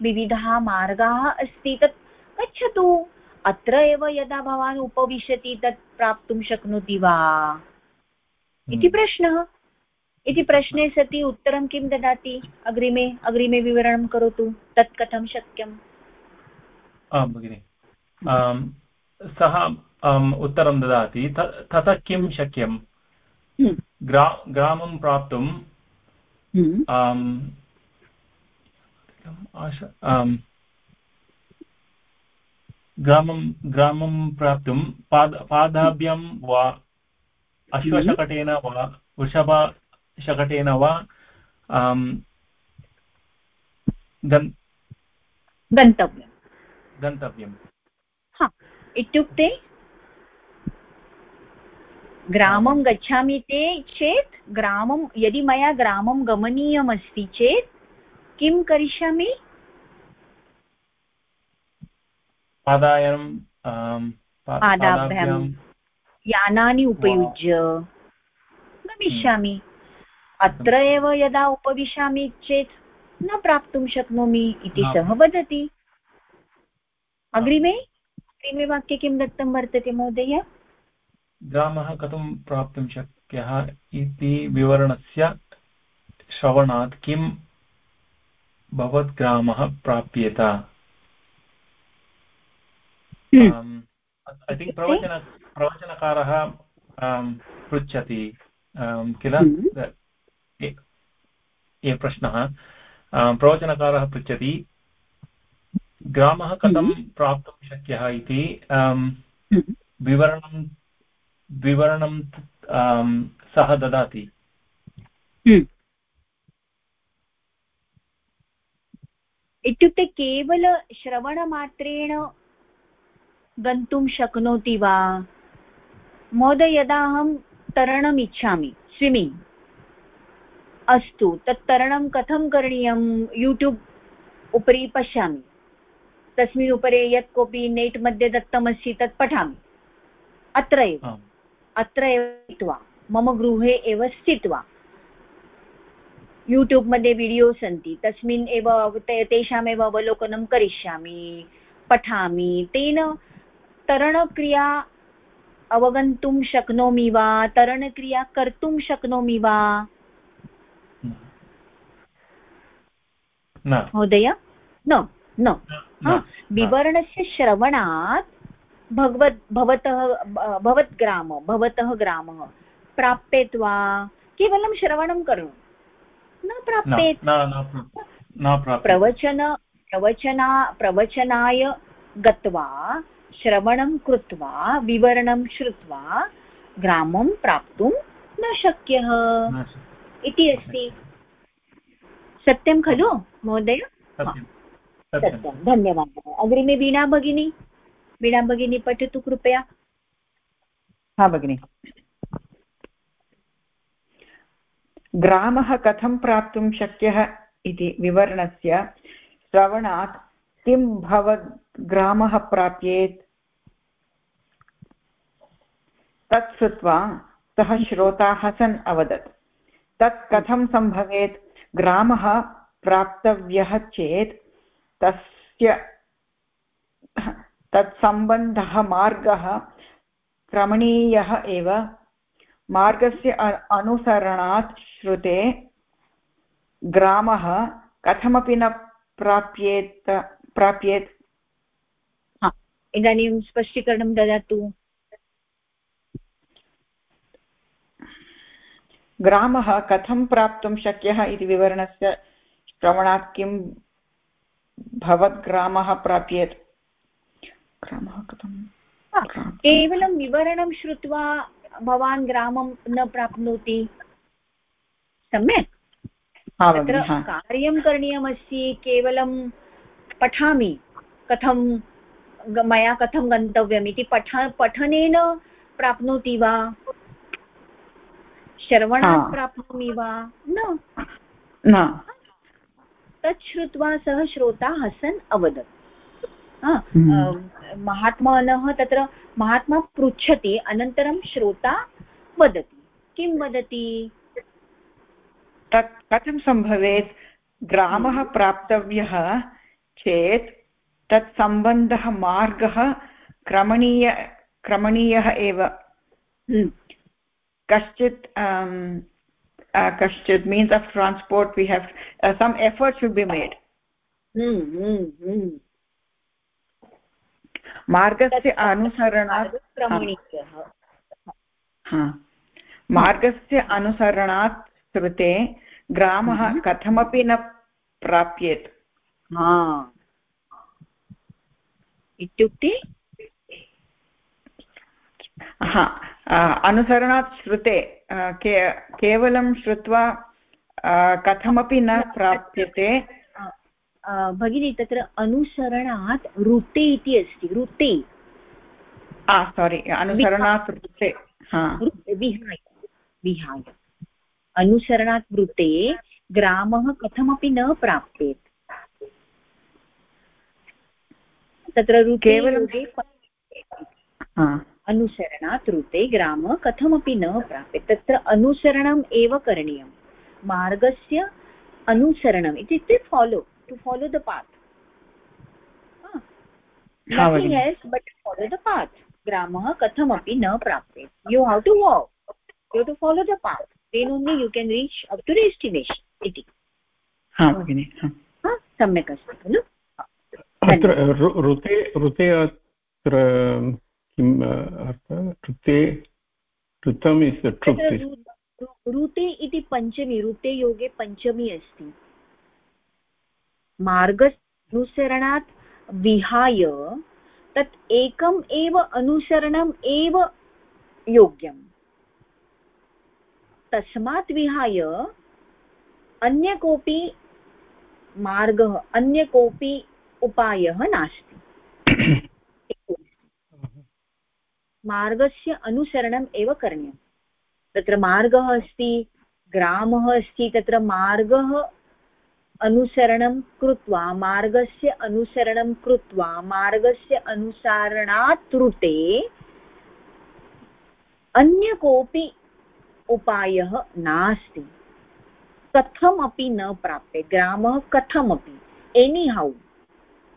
विविधाः मार्गाः अस्ति तत् गच्छतु। अत्र एव यदा भवान् उपविशति तत् प्राप्तुं शक्नोति वा? इति हम्म। प्रश्नः। इति प्रश्ने सति उत्तरं किं ददाति? अग्रिमे अग्रिमे विवरणं करोतु। तत् कथं शक्यम्? आं भगिनि। सः उत्तरं ददाति। तथा किं शक्यं हम्म। ग्रा ग्रामं प्राप्तुं हम्म। ग्रामं ग्रामं प्राप्तुं पाद पादाभ्यां वा अश्वशकटेन वा वृषभशकटेन वा गन्तव्यं गन्तव्यं इत्युक्ते ग्रामं गच्छामि ते चेत् ग्रामं यदि मया ग्रामं गमनीयमस्ति चेत् किं करिष्यामि? पादायनं पादाभ्यां यानानि उपयुज्य गमिष्यामि। अत्र एव यदा उपविशामि चेत् न प्राप्तुं शक्नोमि इति सः वदति। अग्रिमे? अग्रिमे वाक्ये किं दत्तं वर्तते महोदय? ग्रामः कथं प्राप्तुं शक्यः इति विवरणस्य श्रवणात् किं भवद्ग्रामः प्राप्येत? ऐ थिङ्क् प्रवचन प्रवचनकारः पृच्छति. किल? हम्म। ये प्रश्नः. प्रवचनकारः पृच्छति ग्रामः कथं हम्म। प्राप्तुं शक्यः इति। विवरणं विवरणं सः ददाति. इत्युक्ते केवलश्रवणमात्रेण गन्तुं शक्नोति वा? महोदय यदा अहं तरणम् इच्छामि स्विमिङ्ग्। अस्तु तत् तरणं कथं करणीयं? यूट्यूब् उपरि पश्यामि। तस्मिन् उपरि यत् कोऽपि नेट् मध्ये दत्तमस्ति तत् पठामि। अत्र एव। अत्र एव स्थित्वा मम गृहे एव स्थित्वा। यूट्यूब् मध्ये विडियो सन्ति तस्मिन् एव तेषामेव अवलोकनं करिष्यामि पठामि तेन तरणक्रिया अवगन्तुं शक्नोमि वा? तरणक्रिया कर्तुं शक्नोमि वा? महोदय? न न। विवरणस्य श्रवणात् भगवत् भवतः भवद्ग्राम भवतः ग्रामः प्राप्येत् वा केवलं श्रवणं करोतु न प्राप्येत्। प्रवचन प्रवचना प्रवचनाय गत्वा श्रवणं कृत्वा विवरणं श्रुत्वा ग्रामं प्राप्तुं न शक्यः। इति अस्ति। सत्यं खलु महोदय? सत्यं। धन्यवादः। अग्रिमे वीणा भगिनी? वीणा भगिनी पठतु कृपया। हा भगिनि। ग्रामः कथं प्राप्तुं शक्यः इति विवरणस्य श्रवणात् किं भवद् ग्रामः प्राप्येत्? तत् श्रुत्वा सः श्रोता हसन् अवदत्। तत् कथं सम्भवेत्? ग्रामः प्राप्तव्यः चेत् तस्य तत्सम्बन्धः मार्गः क्रमणीयः एव। मार्गस्य अनुसरणात् श्रुते ग्रामः कथमपि न प्राप्येत, प्राप्येत्। इदानीं स्पष्टीकरणं ददातु। ग्रामः कथं प्राप्तुं शक्यः इति विवरणस्य श्रवणात् किं भवद्ग्रामः प्राप्येत्? ग्रामः कथं केवलं विवरणं श्रुत्वा भवान् ग्रामं न प्राप्नोति? सम्यक्? तत्र कार्यं करणीयमस्ति केवलं पठामि कथं मया कथं गन्तव्यम् इति पठ पठनेन प्राप्नोति वा? श्रवणात् प्राप्नोमि वा? न। तत् श्रुत्वा सः श्रोता हसन् अवदत्। हम्म। महात्मानः तत्र महात्मा पृच्छति अनन्तरं श्रोता वदति। किं वदति? तत् कथं सम्भवेत्? ग्रामः प्राप्तव्यः चेत् तत् सम्बन्धः मार्गः क्रमणीय क्रमणीयः एव। हम्म। कश्चित् कश्चित् means of transport we have some effort should be made मार्गस्य अनुसरणात् मार्गस्य अनुसरणात् कृते ग्रामः हम्म। कथमपि न प्राप्येत्। इत्युक्ते? हा। अनुसरणात् श्रुते के केवलं श्रुत्वा कथमपि न प्राप्यते। भगिनी तत्र अनुसरणात् रुते इति अस्ति रुते सोरि अनुसरणात् रुते विहाय विहाय। अनुसरणात् वृते ग्रामः कथमपि न प्राप्येत्। तत्र रुते अनुसरणात् ऋते ग्राम कथमपि न प्राप्य तत्र अनुसरणम् एव करणीयं मार्गस्य अनुसरणम् इत्युक्ते follow to follow the path yes but follow the path ग्रामः कथमपि न प्राप्य you have to walk you to follow the path then only you can reach up to destination इति। सम्यक् अस्ति खलु? किम् अर्थः? ऋते ऋतम् इस् ऋते इति पञ्चमी ऋते योगे पञ्चमी अस्ति। मार्गनुसरणात् विहाय तत् एकम् एव अनुसरणम् एव योग्यम्। तस्मात् विहाय अन्य कोऽपि मार्गः अन्य कोऽपि उपायः नास्ति। मार्गस्य अनुसरणम् एव करणीयं तत्र मार्गः अस्ति, ग्रामः अस्ति, तत्र मार्गः अनुसरणं कृत्वा, मार्गस्य अनुसरणं कृत्वा, मार्गस्य अनुसरणात् ऋते अन्य कोऽपि उपायः नास्ति। कथमपि न प्राप्ते। ग्रामः कथमपि एनी हौ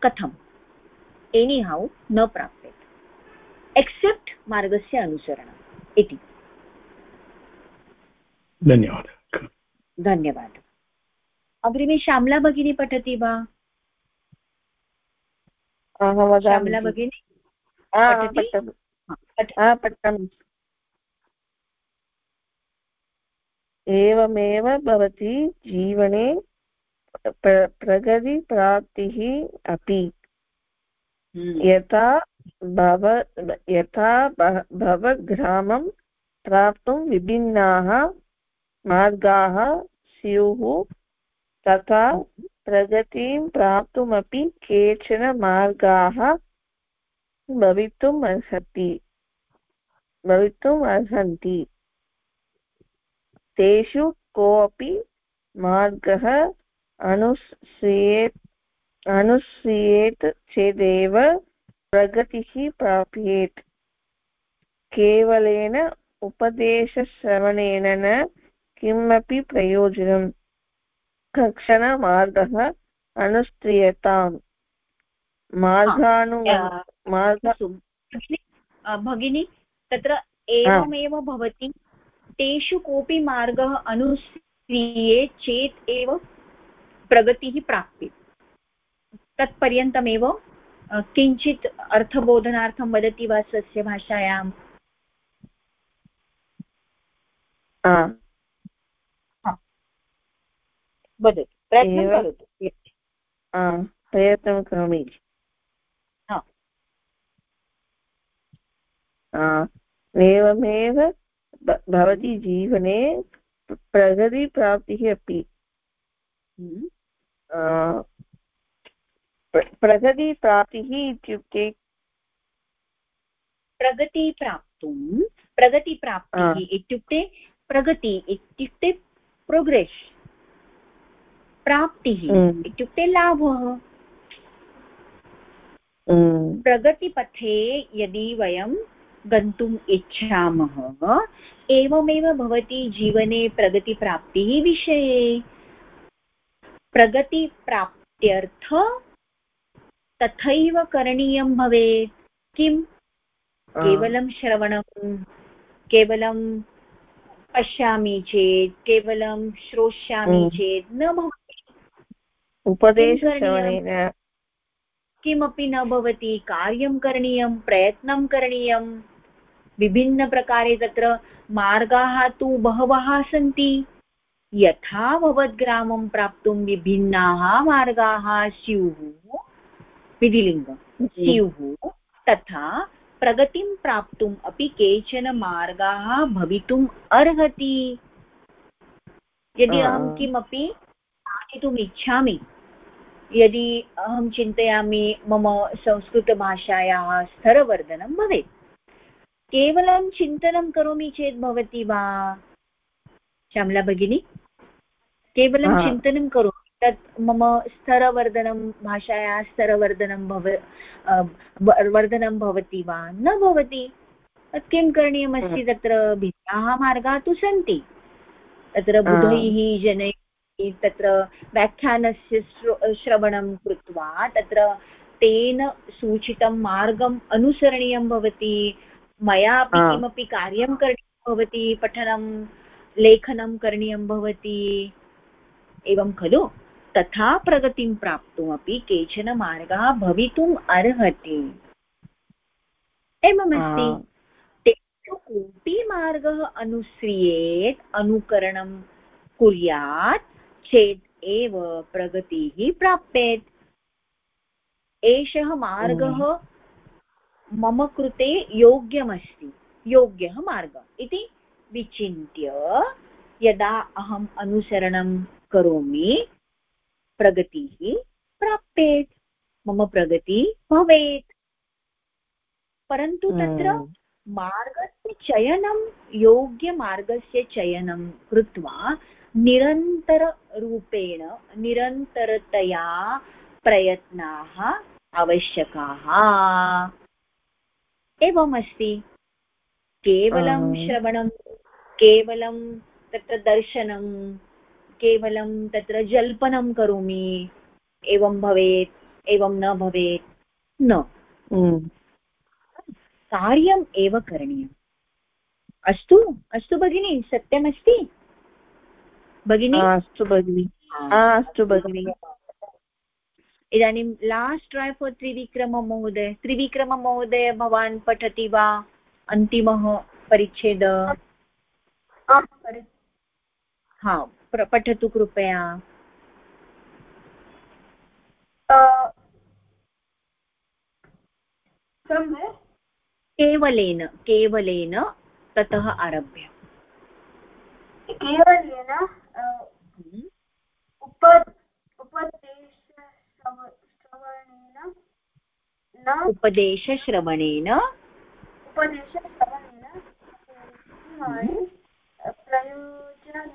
कथम् एनी हौ न प्राप्येत् एक्सेप्ट् मार्गस्य अनुसरणम् इति धन्यवादः. धन्यवादः. अग्रिमे श्यामला भगिनी पठति वा? श्यामला भगिनी? एवमेव भवति जीवने प्रगतिप्राप्तिः अपि। हम्म। यथा भव, यथा भवग्रामं प्राप्तुं विभिन्नाः मार्गाः, स्युः, तथा प्रगतिं प्राप्तुमपि केचन मार्गाः भवितुम् अर्हति, भवितुम् अर्हन्ति। तेषु कोऽपि मार्गः अनुस्रियेत् अनुस्रियेत् चेदेव प्रगतिः प्राप्येत्। केवलेन उपदेशश्रवणेन न किमपि प्रयोजनम् कक्षणमार्गः अनुस्रियताम् मार्गानु भगिनी तत्र एवमेव भवति। तेषु कोऽपि मार्गः अनुस्रिये चेत् एव प्रगतिः प्राप्ति तत्पर्यन्तमेव किञ्चित् अर्थबोधनार्थं वदति वा स्वस्य भाषायाम् वदतु प्रयत्नं करोतु. प्रयत्नं करोमि. एवमेव भवती जीवने प्रगतिप्राप्तिः अपि। हम्म। प्रगतिप्राप्तिः इत्युक्ते प्रगति प्राप्तुं प्रगतिप्राप्तिः इत्युक्ते प्रगति इत्युक्ते प्रोग्रेस् प्राप्तिः हम्म। इत्युक्ते लाभः हम्म। प्रगतिपथे यदि वयं गन्तुम् इच्छामः एवमेव भवति जीवने प्रगतिप्राप्तिः विषये प्रगतिप्राप्त्यर्थ तथैव करणीयं भवेत्। किं? केवलं श्रवणं केवलं पश्यामि चेत् केवलं श्रोष्यामि चेत् न भवति। उपदेशश्रवणेन किमपि न भवति। कार्यं करणीयं प्रयत्नं करणीयं। विभिन्नप्रकारे तत्र मार्गाः तु बहवः सन्ति। यथा भवद्ग्रामं प्राप्तुं विभिन्नाः मार्गाः स्युः विधिलिङ्गं स्युः तथा प्रगतिं प्राप्तुम् अपि केचन मार्गाः भवितुम् अर्हति। यदि अहं किमपि पाठितुम् इच्छामि यदि अहं चिन्तयामि मम संस्कृतभाषायाः स्तरवर्धनं भवेत्। केवलं चिन्तनं करोमि चेत् भवति वा श्यामला भगिनी? केवलं चिन्तनं करोमि तत् मम स्तरवर्धनं भाषायाः स्तरवर्धनं भव वर्धनं भवति वा न भवति? तत् किं करणीयमस्ति तत्र भिन्नाः मार्गाः तु सन्ति। तत्र बुधैः जनैः तत्र व्याख्यानस्य श्रवणं कृत्वा तत्र तेन सूचितं मार्गम् अनुसरणीयं भवति। मया अपि किमपि कार्यं करणीयं भवति पठनं लेखनं करणीयं भवति। एवं खलु? तथा प्रगतिं प्राप्तुमपि केचन मार्गाः भवितुम् अर्हति। एवमस्ति। तेषु कोऽपि मार्गः अनुस्रियेत् अनुकरणं कुर्यात् चेत् एव प्रगतिः प्राप्येत्। एषः मार्गः मम कृते योग्यमस्ति। योग्यः मार्गः। इति विचिन्त्य यदा अहम् अनुसरणं करोमि प्रगतिः प्राप्येत् मम प्रगतिः भवेत्। परन्तु तत्र मार्गस्य चयनं योग्यमार्गस्य चयनं कृत्वा निरन्तररूपेण निरन्तरतया प्रयत्नाः आवश्यकाः। एवमस्ति। केवलं श्रवणं केवलं तत्र दर्शनं। केवलं तत्र जल्पनं करोमि। एवं भवेत् एवं न भवेत् न। हम्म। कार्यम् एव करणीयम्। अस्तु अस्तु भगिनि सत्यमस्ति? भगिनी? अस्तु भगिनि। अस्तु भगिनि। इदानीं लास्ट् ट्रै फोर् त्रिविक्रममहोदय त्रिविक्रममहोदय भवान् पठति वा? अन्तिमः परिच्छेद। हा। पठतु कृपया। केवलेन केवलेन ततः आरभ्य। केवलेन उप उपदेशश्रवणेन न? उपदेशश्रवणेन। उपदेशश्रवणेन। प्रयोजन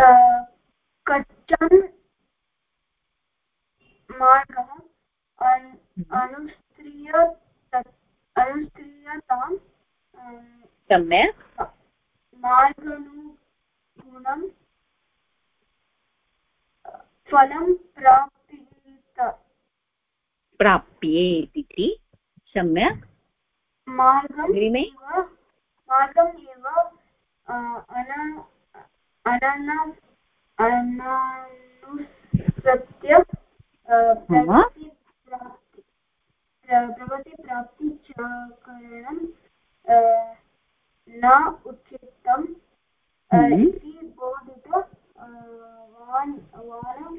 कश्चन मार्गः अनुस्त्रिय अनुस्त्रियतां सम्यक्। मार्गनुगुणं फलं प्राप्येत प्राप्येत् इति सम्यक्। मार्गम् मार्गम् एव अन अनानुसृत्य न उचितम् इति बोधित वान् वान्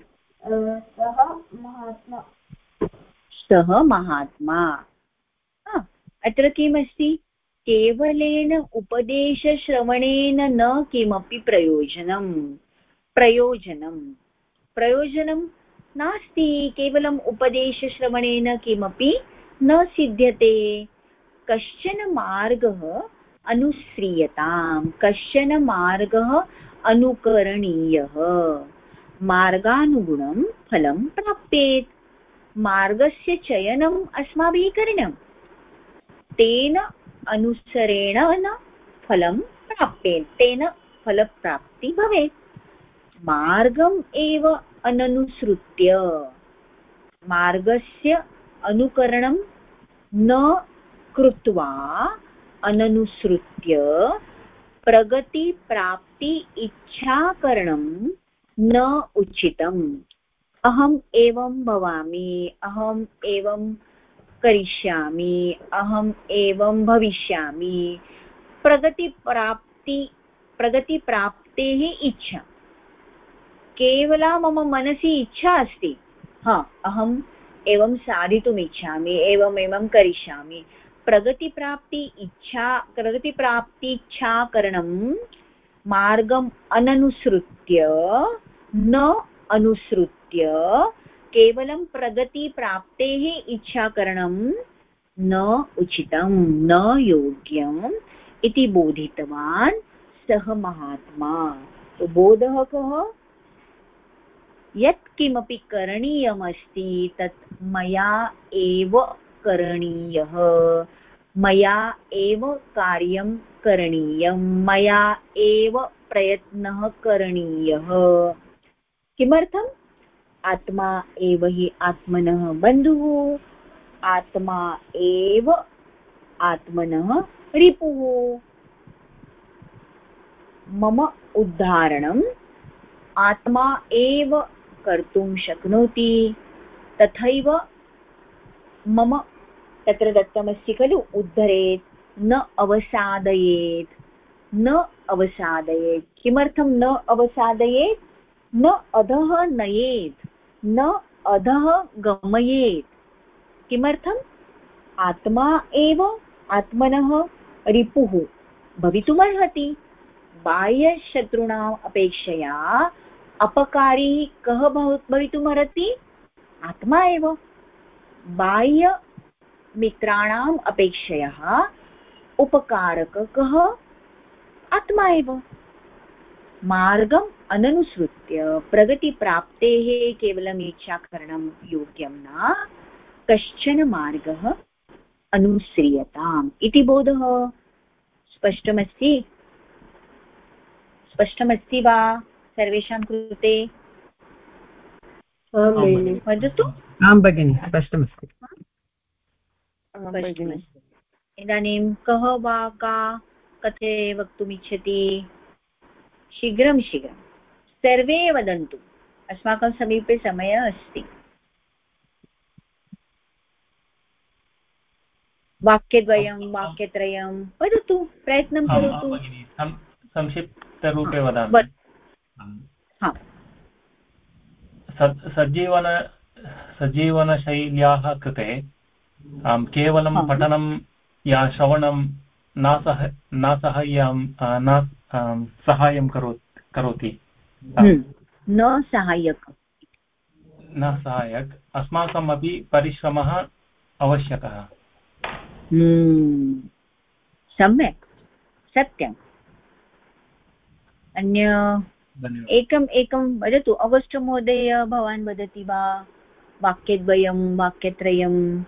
सः महात्मा। सः महात्मा। अत्र किमस्ति? केवलेन उपदेशश्रवणेन न किमपि प्रयोजनं प्रयोजनं। प्रयोजनं नास्ति, केवलम् उपदेशश्रवणेन किमपि न सिद्ध्यते। कश्चन मार्गः अनुस्रियतां कश्चन मार्गः अनुकरणीयः। मार्गानुगुणं फलं प्राप्येत् मार्गस्य चयनम् अस्माभिः करणीयं तेन अनुसरेण न फलं प्राप्येत्। तेन फलप्राप्ति भवेत्। मार्गम् एव अननुसृत्य। मार्गस्य अनुकरणं न कृत्वा अननुसृत्य प्रगतिप्राप्ति इच्छाकरणं न उचितम्। अहम् एवं भवामि। अहम् एवं करिष्यामि, अहम् एवं भविष्यामि। प्रगतिप्राप्ति, प्रगतिप्राप्तेः इच्छा। केवला मम मनसि इच्छा अस्ति। हा, अहम् एवं साधितुम् इच्छामि, एवम् एवं करिष्यामि। प्रगतिप्राप्ति इच्छा, प्रगतिप्राप्तीच्छाकरणं मार्गम् अननुसृत्य न अनुसृत्य केवलं प्रगतिप्राप्तेः इच्छाकरणं न उचितं, न योग्यम् इति बोधितवान् सः महात्मा। तो बोधः कः? यत् किमपि करणीयमस्ति तत् मया एव करणीयः। मया एव कार्यं करणीयं, मया एव प्रयत्नः करणीयः। किमर्थम्? आत्मा एव हि आत्मनः बन्धुः। आत्मा एव आत्मनः रिपुः। मम उद्धारणम् आत्मा एव कर्तुं शक्नोति। तथैव मम तत्र दत्तमस्ति खलु उद्धरेत्, न अवसादयेत्। न अवसादयेत्। किमर्थं न अवसादयेत्? न अधः नयेत्। न अधः गमयेत्। किमर्थम्? आत्मा एव आत्मनः रिपुः। भवितुमर्हति। बाह्यशत्रूणाम् अपेक्षया अपकारी कः भवितुमर्हति? आत्मा एव। बाह्यमित्राणाम् अपेक्षया उपकारक आत्मा एव। मार्गम् अननुसृत्य प्रगतिप्राप्तेः केवलम् इच्छाकरणं योग्यं न कश्चन मार्गः अनुस्रियताम् इति बोधः। स्पष्टमस्ति? स्पष्टमस्ति वा सर्वेषां कृते? वदतु। आं भगिनि स्पष्टमस्ति। इदानीं कः वा का कथे वक्तुमिच्छति? शीघ्रं शीघ्रं। सर्वे वदन्तु। अस्माकं समीपे समयः अस्ति। वाक्यद्वयं वाक्यत्रयं वदतु प्रयत्नं करोतु। संक्षिप्तरूपे वदामि। सज्जीवन सज्जीवनशैल्याः कृते केवलं पठनं या श्रवणं न सह न साहाय्यं न साहाय्यं करो करोति। हम्म, न सहायक न सहायक अस्माकम् अपि परिश्रमः आवश्यकः। हम्म, सम्यक्। सत्यम्। अन्य एकम् एकं वदतु। अगस्ट् महोदय भवान् वदति वा? वाक्यद्वयं वाक्यत्रयं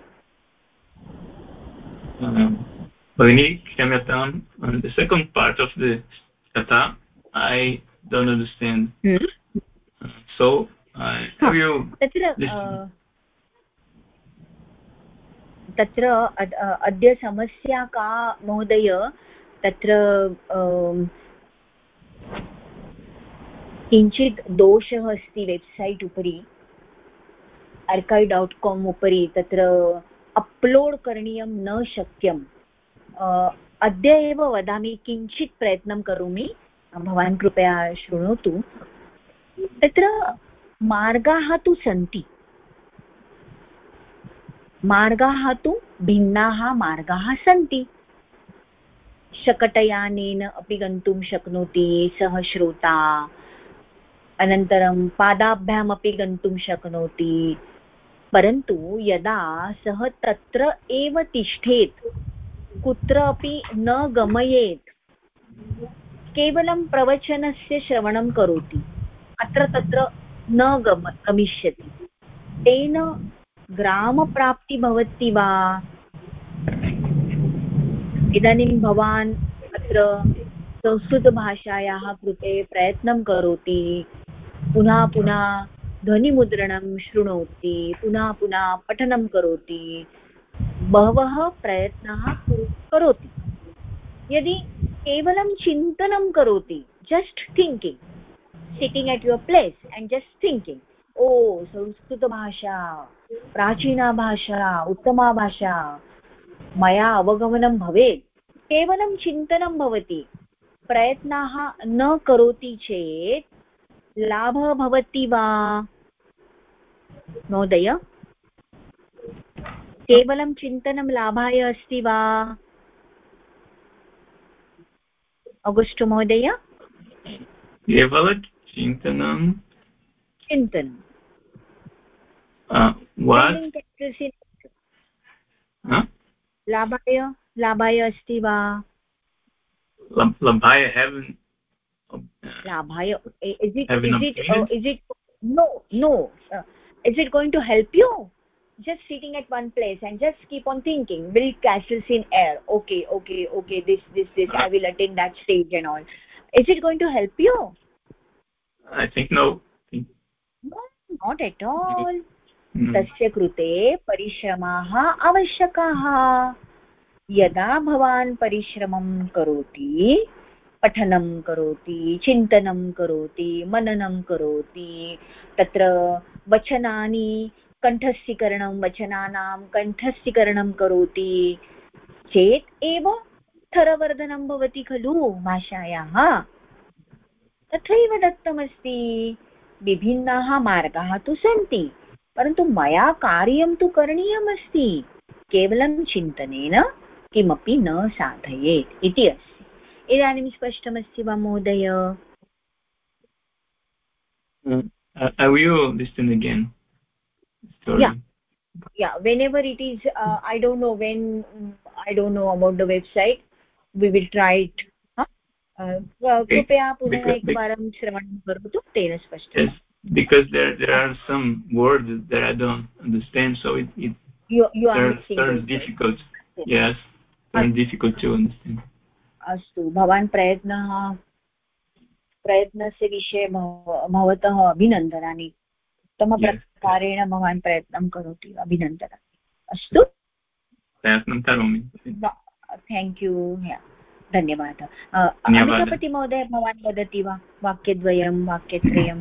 भगिनी क्षम्यतां the second part of the kata i don't understand. Hmm? so uh, have you तत्र तत्र अद्य समस्या का महोदय तत्र किञ्चित् दोषः अस्ति वेब्सैट् उपरि अर्कै डाट् काम् उपरि तत्र अप्लोड् करणीयं न शक्यं अद्य एव वदामि, किञ्चित् प्रयत्नं करोमि। भवान् कृपया शृणोतु। तत्र मार्गाः तु सन्ति। मार्गाः तु भिन्नाः मार्गाः सन्ति। शकटयानेन अपि गन्तुं शक्नोति सः श्रोता। अनन्तरं पादाभ्यामपि गन्तुं शक्नोति। परन्तु यदा सः तत्र एव तिष्ठेत् कुत्रापि न गमयेत्। केवलं प्रवचनस्य श्रवणं करोति। अत्र तत्र न गम, गमिष्यति। तेन ग्रामप्राप्ति भवति वा? इदानीं भवान् अत्र संस्कृतभाषायाः कृते प्रयत्नं करोति। पुनः पुनः ध्वनिमुद्रणं शृणोति। पुनः पुनः पठनं करोति। बहवः प्रयत्नाः करोति। यदि केवलं चिन्तनं करोति just thinking sitting at your place and just thinking oh, संस्कृतभाषा प्राचीना भाषा उत्तमा भाषा मया अवगमनं भवेत्। केवलं चिन्तनं भवति, प्रयत्नाः न करोति चेत् लाभः भवति वा? महोदय? केवलं चिन्तनं लाभाय अस्ति वा? अगस्टु महोदय? केवलचिन्तनं चिन्तनं? लाभाय लाभाय अस्ति वा? लाभाय लाभाय is it is it uh, is it no no uh, is it going to help you? Just sitting at one place and just keep on thinking build castles in air okay okay okay this this this i will attain that stage and all is it going to help you i think no no not at all तस्य कृते परिश्रमाः आवश्यकाः यदा भवान् परिश्रमं करोति पठनं करोति चिन्तनं करोति मननं करोति तत्र वचनानि कण्ठस्थीकरणं, वचनानां कण्ठस्थीकरणं करोति। चेत् एव स्थरवर्धनं भवति खलु भाषायाः तथैव दत्तमस्ति। विभिन्नाः मार्गाः तु सन्ति, परन्तु मया कार्यं तु करणीयमस्ति। केवलं चिन्तनेन किमपि न साधयेत् इति अस्ति। इदानीं स्पष्टमस्ति वा महोदय? Listen again. Story. Yeah. Yeah. Whenever it is, uh, I don't know when, I don't know about the website. We will try it. कृपया पुनः एकवारं श्रवणं करोतु तेन स्पष्टम् because there there are some words that I don't understand, so it it you you are turns difficult. Yes, turns difficult to understand. अस्तु भवान् प्रयत्नः प्रयत्नस्य विषये भवतः अभिनन्दनानि उत्तमप्रकारेण भवान् प्रयत्नं करोति अभिनन्दनानि अस्तु। प्रयत्नं करोमि। थेङ्क् यू धन्यवादः। अमितापतिमहोदय भवान् वदति वा? वाक्यद्वयं वाक्यत्रयं।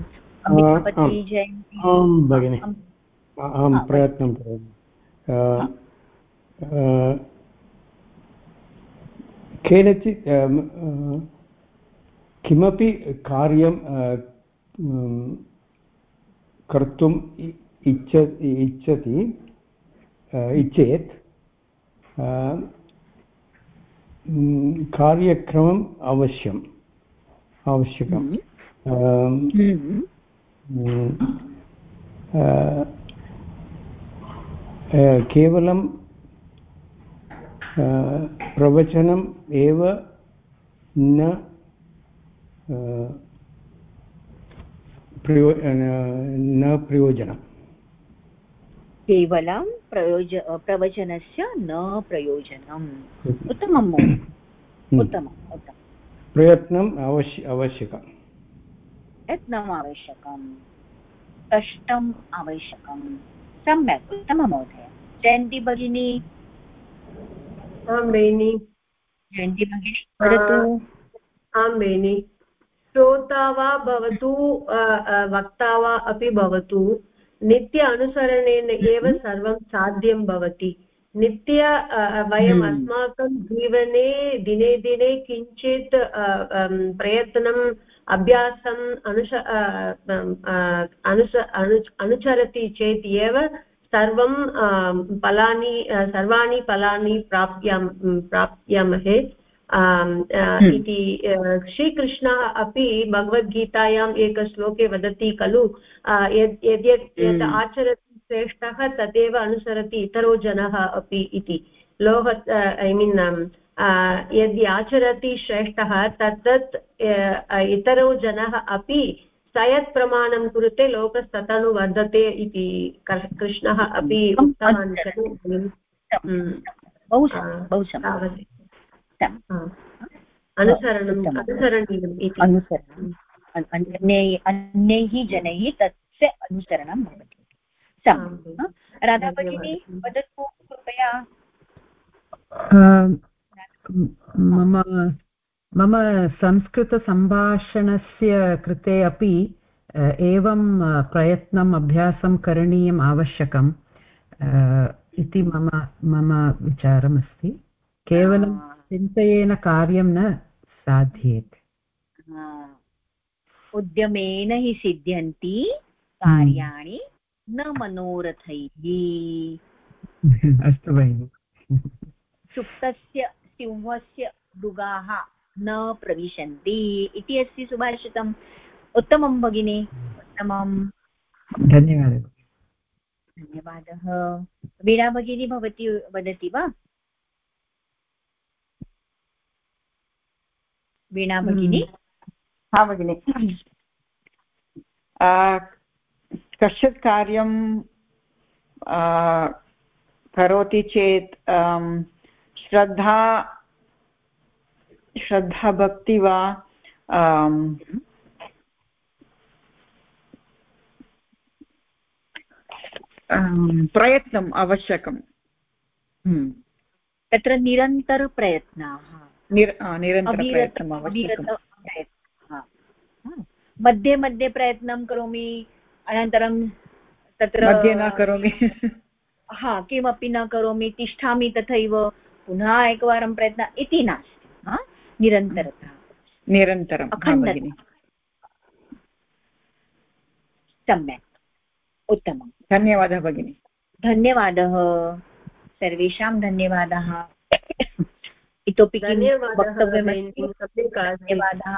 आं भगिनि। अहं प्रयत्नं करोमि। केनचित् किमपि कार्यं कर्तुम् इच्छ इच्छति इच्छेत् कार्यक्रमम् अवश्यम् आवश्यकं केवलं प्रवचनम् एव न प्रयो न प्रयोजनम्। केवलं प्रयोज प्रवचनस्य न प्रयोजनम्। *coughs* उत्तमम् उत्तमम्। उत्तमं प्रयत्नम् अवश्य आवश्यकम्। यत्नम् आवश्यकम्। कष्टम् आवश्यकं सम्यक् उत्तममहोदय जयन्ती भगिनी। आं बेनि जयन्ती भगिनी। वदतु। आं बेनि श्रोता वा भवतु वक्ता वा अपि भवतु नित्य अनुसरणेन एव सर्वं साध्यं भवति नित्य वयम् हम्म। अस्माकं जीवने दिने दिने किञ्चित् प्रयत्नम् अभ्यासम् अनुस अनुस अनुचरति चेत् एव सर्वं फलानि सर्वाणि फलानि प्राप्याम प्राप्यामहे हम्म। इति श्रीकृष्णः अपि भगवद्गीतायाम् एकश्लोके वदति खलु यद् यद् यत् हम्म। आचरति श्रेष्ठः तदेव अनुसरति इतरो जनः अपि इति। लोह ऐ मीन् यदि आचरति श्रेष्ठः तद् इतरो जनः अपि स यत् प्रमाणं कुरुते लोकस्तदनु वर्धते इति कृष्णः अपि उक्तवान् खलु? अनुसरणम् अनुसरणीयम् इति। अन्यैः जनैः तस्य अनुसरणं भवति। राधा भगिनी वदतु कृपया। मम मम संस्कृतसम्भाषणस्य कृते अपि एवं प्रयत्नम् अभ्यासं करणीयम् आवश्यकम्। इति मम मम विचारमस्ति। केवलं चिन्तयेन कार्यं न साध्येत्। उद्यमेन हि सिद्ध्यन्ति कार्याणि न मनोरथैः। *laughs* अस्तु भगिनि। सुप्तस्य सिंहस्य मृगाः न प्रविशन्ति इति अस्ति सुभाषितम्। उत्तमं भगिनि उत्तमं धन्यवादः। धन्यवादः। वीणा भगिनी भवती वदति वा? वीणा भगिनी हा भगिनि कश्चित् कार्यं करोति चेत् श्रद्धा श्रद्धाभक्ति वा प्रयत्नम् आवश्यकम् हम्म। तत्र निरन्तरप्रयत्नाः निरन्तरप्रयत्नम् मध्ये मध्ये प्रयत्नं करोमि अनन्तरं तत्र मध्ये न करोमि। *laughs* हा किमपि न करोमि तिष्ठामि तथैव पुनः एकवारं प्रयत्न इति नास्ति निरन्तरता। निरन्तरम् सम्यक्। उत्तमं धन्यवादः भगिनि। धन्यवादः। सर्वेषां धन्यवादः। इतोपि वक्तव्यमस्ति धन्यवादः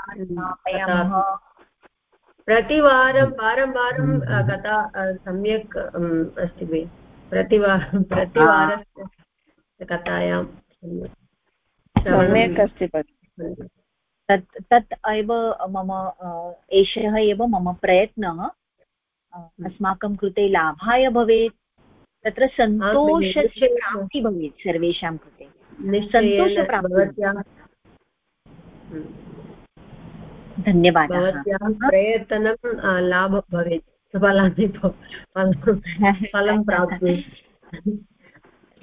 प्रतिवारं वारं वारं कथा *laughs* सम्यक् अस्ति भगिनि प्रतिवारं प्रतिवारस्य कथायां सम्यक् अस्ति तत् तत् एव मम एषः एव मम प्रयत्नः। अस्माकं कृते लाभाय भवेत्। तत्र सन्तोषस्य प्राप्तिः भवेत् सर्वेषां कृते। धन्यवादः। भवत्याः प्रयत्नं लाभः भवेत्। फलानि फलं प्राप्नुयुः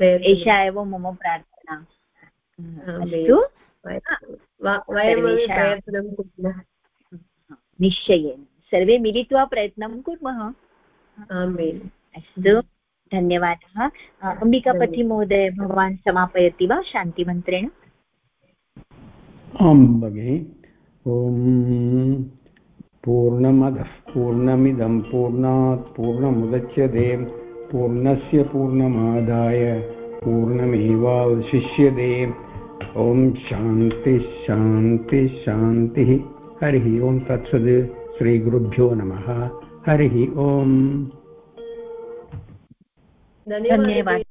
एषा एव मम प्रार्थना। अस्तु। वयमपि प्रयत्नं कुर्मः। निश्चयेन। सर्वे मिलित्वा प्रयत्नं कुर्मः। अस्तु। धन्यवादः। अम्बिकापति महोदय भवान् समापयति वा? शान्तिमन्त्रेण। आं भगिनि। ॐ पूर्णमदः पूर्णमिदं पूर्णात् पूर्णमुदच्यते पूर्णस्य पूर्णमादाय पूर्णमेवावशिष्यते। ॐ शान्तिः शान्तिः शान्तिः। हरिः ओं तत्सद् श्रीगुरुभ्यो नमः। हरिः ओम्। धन्यवादः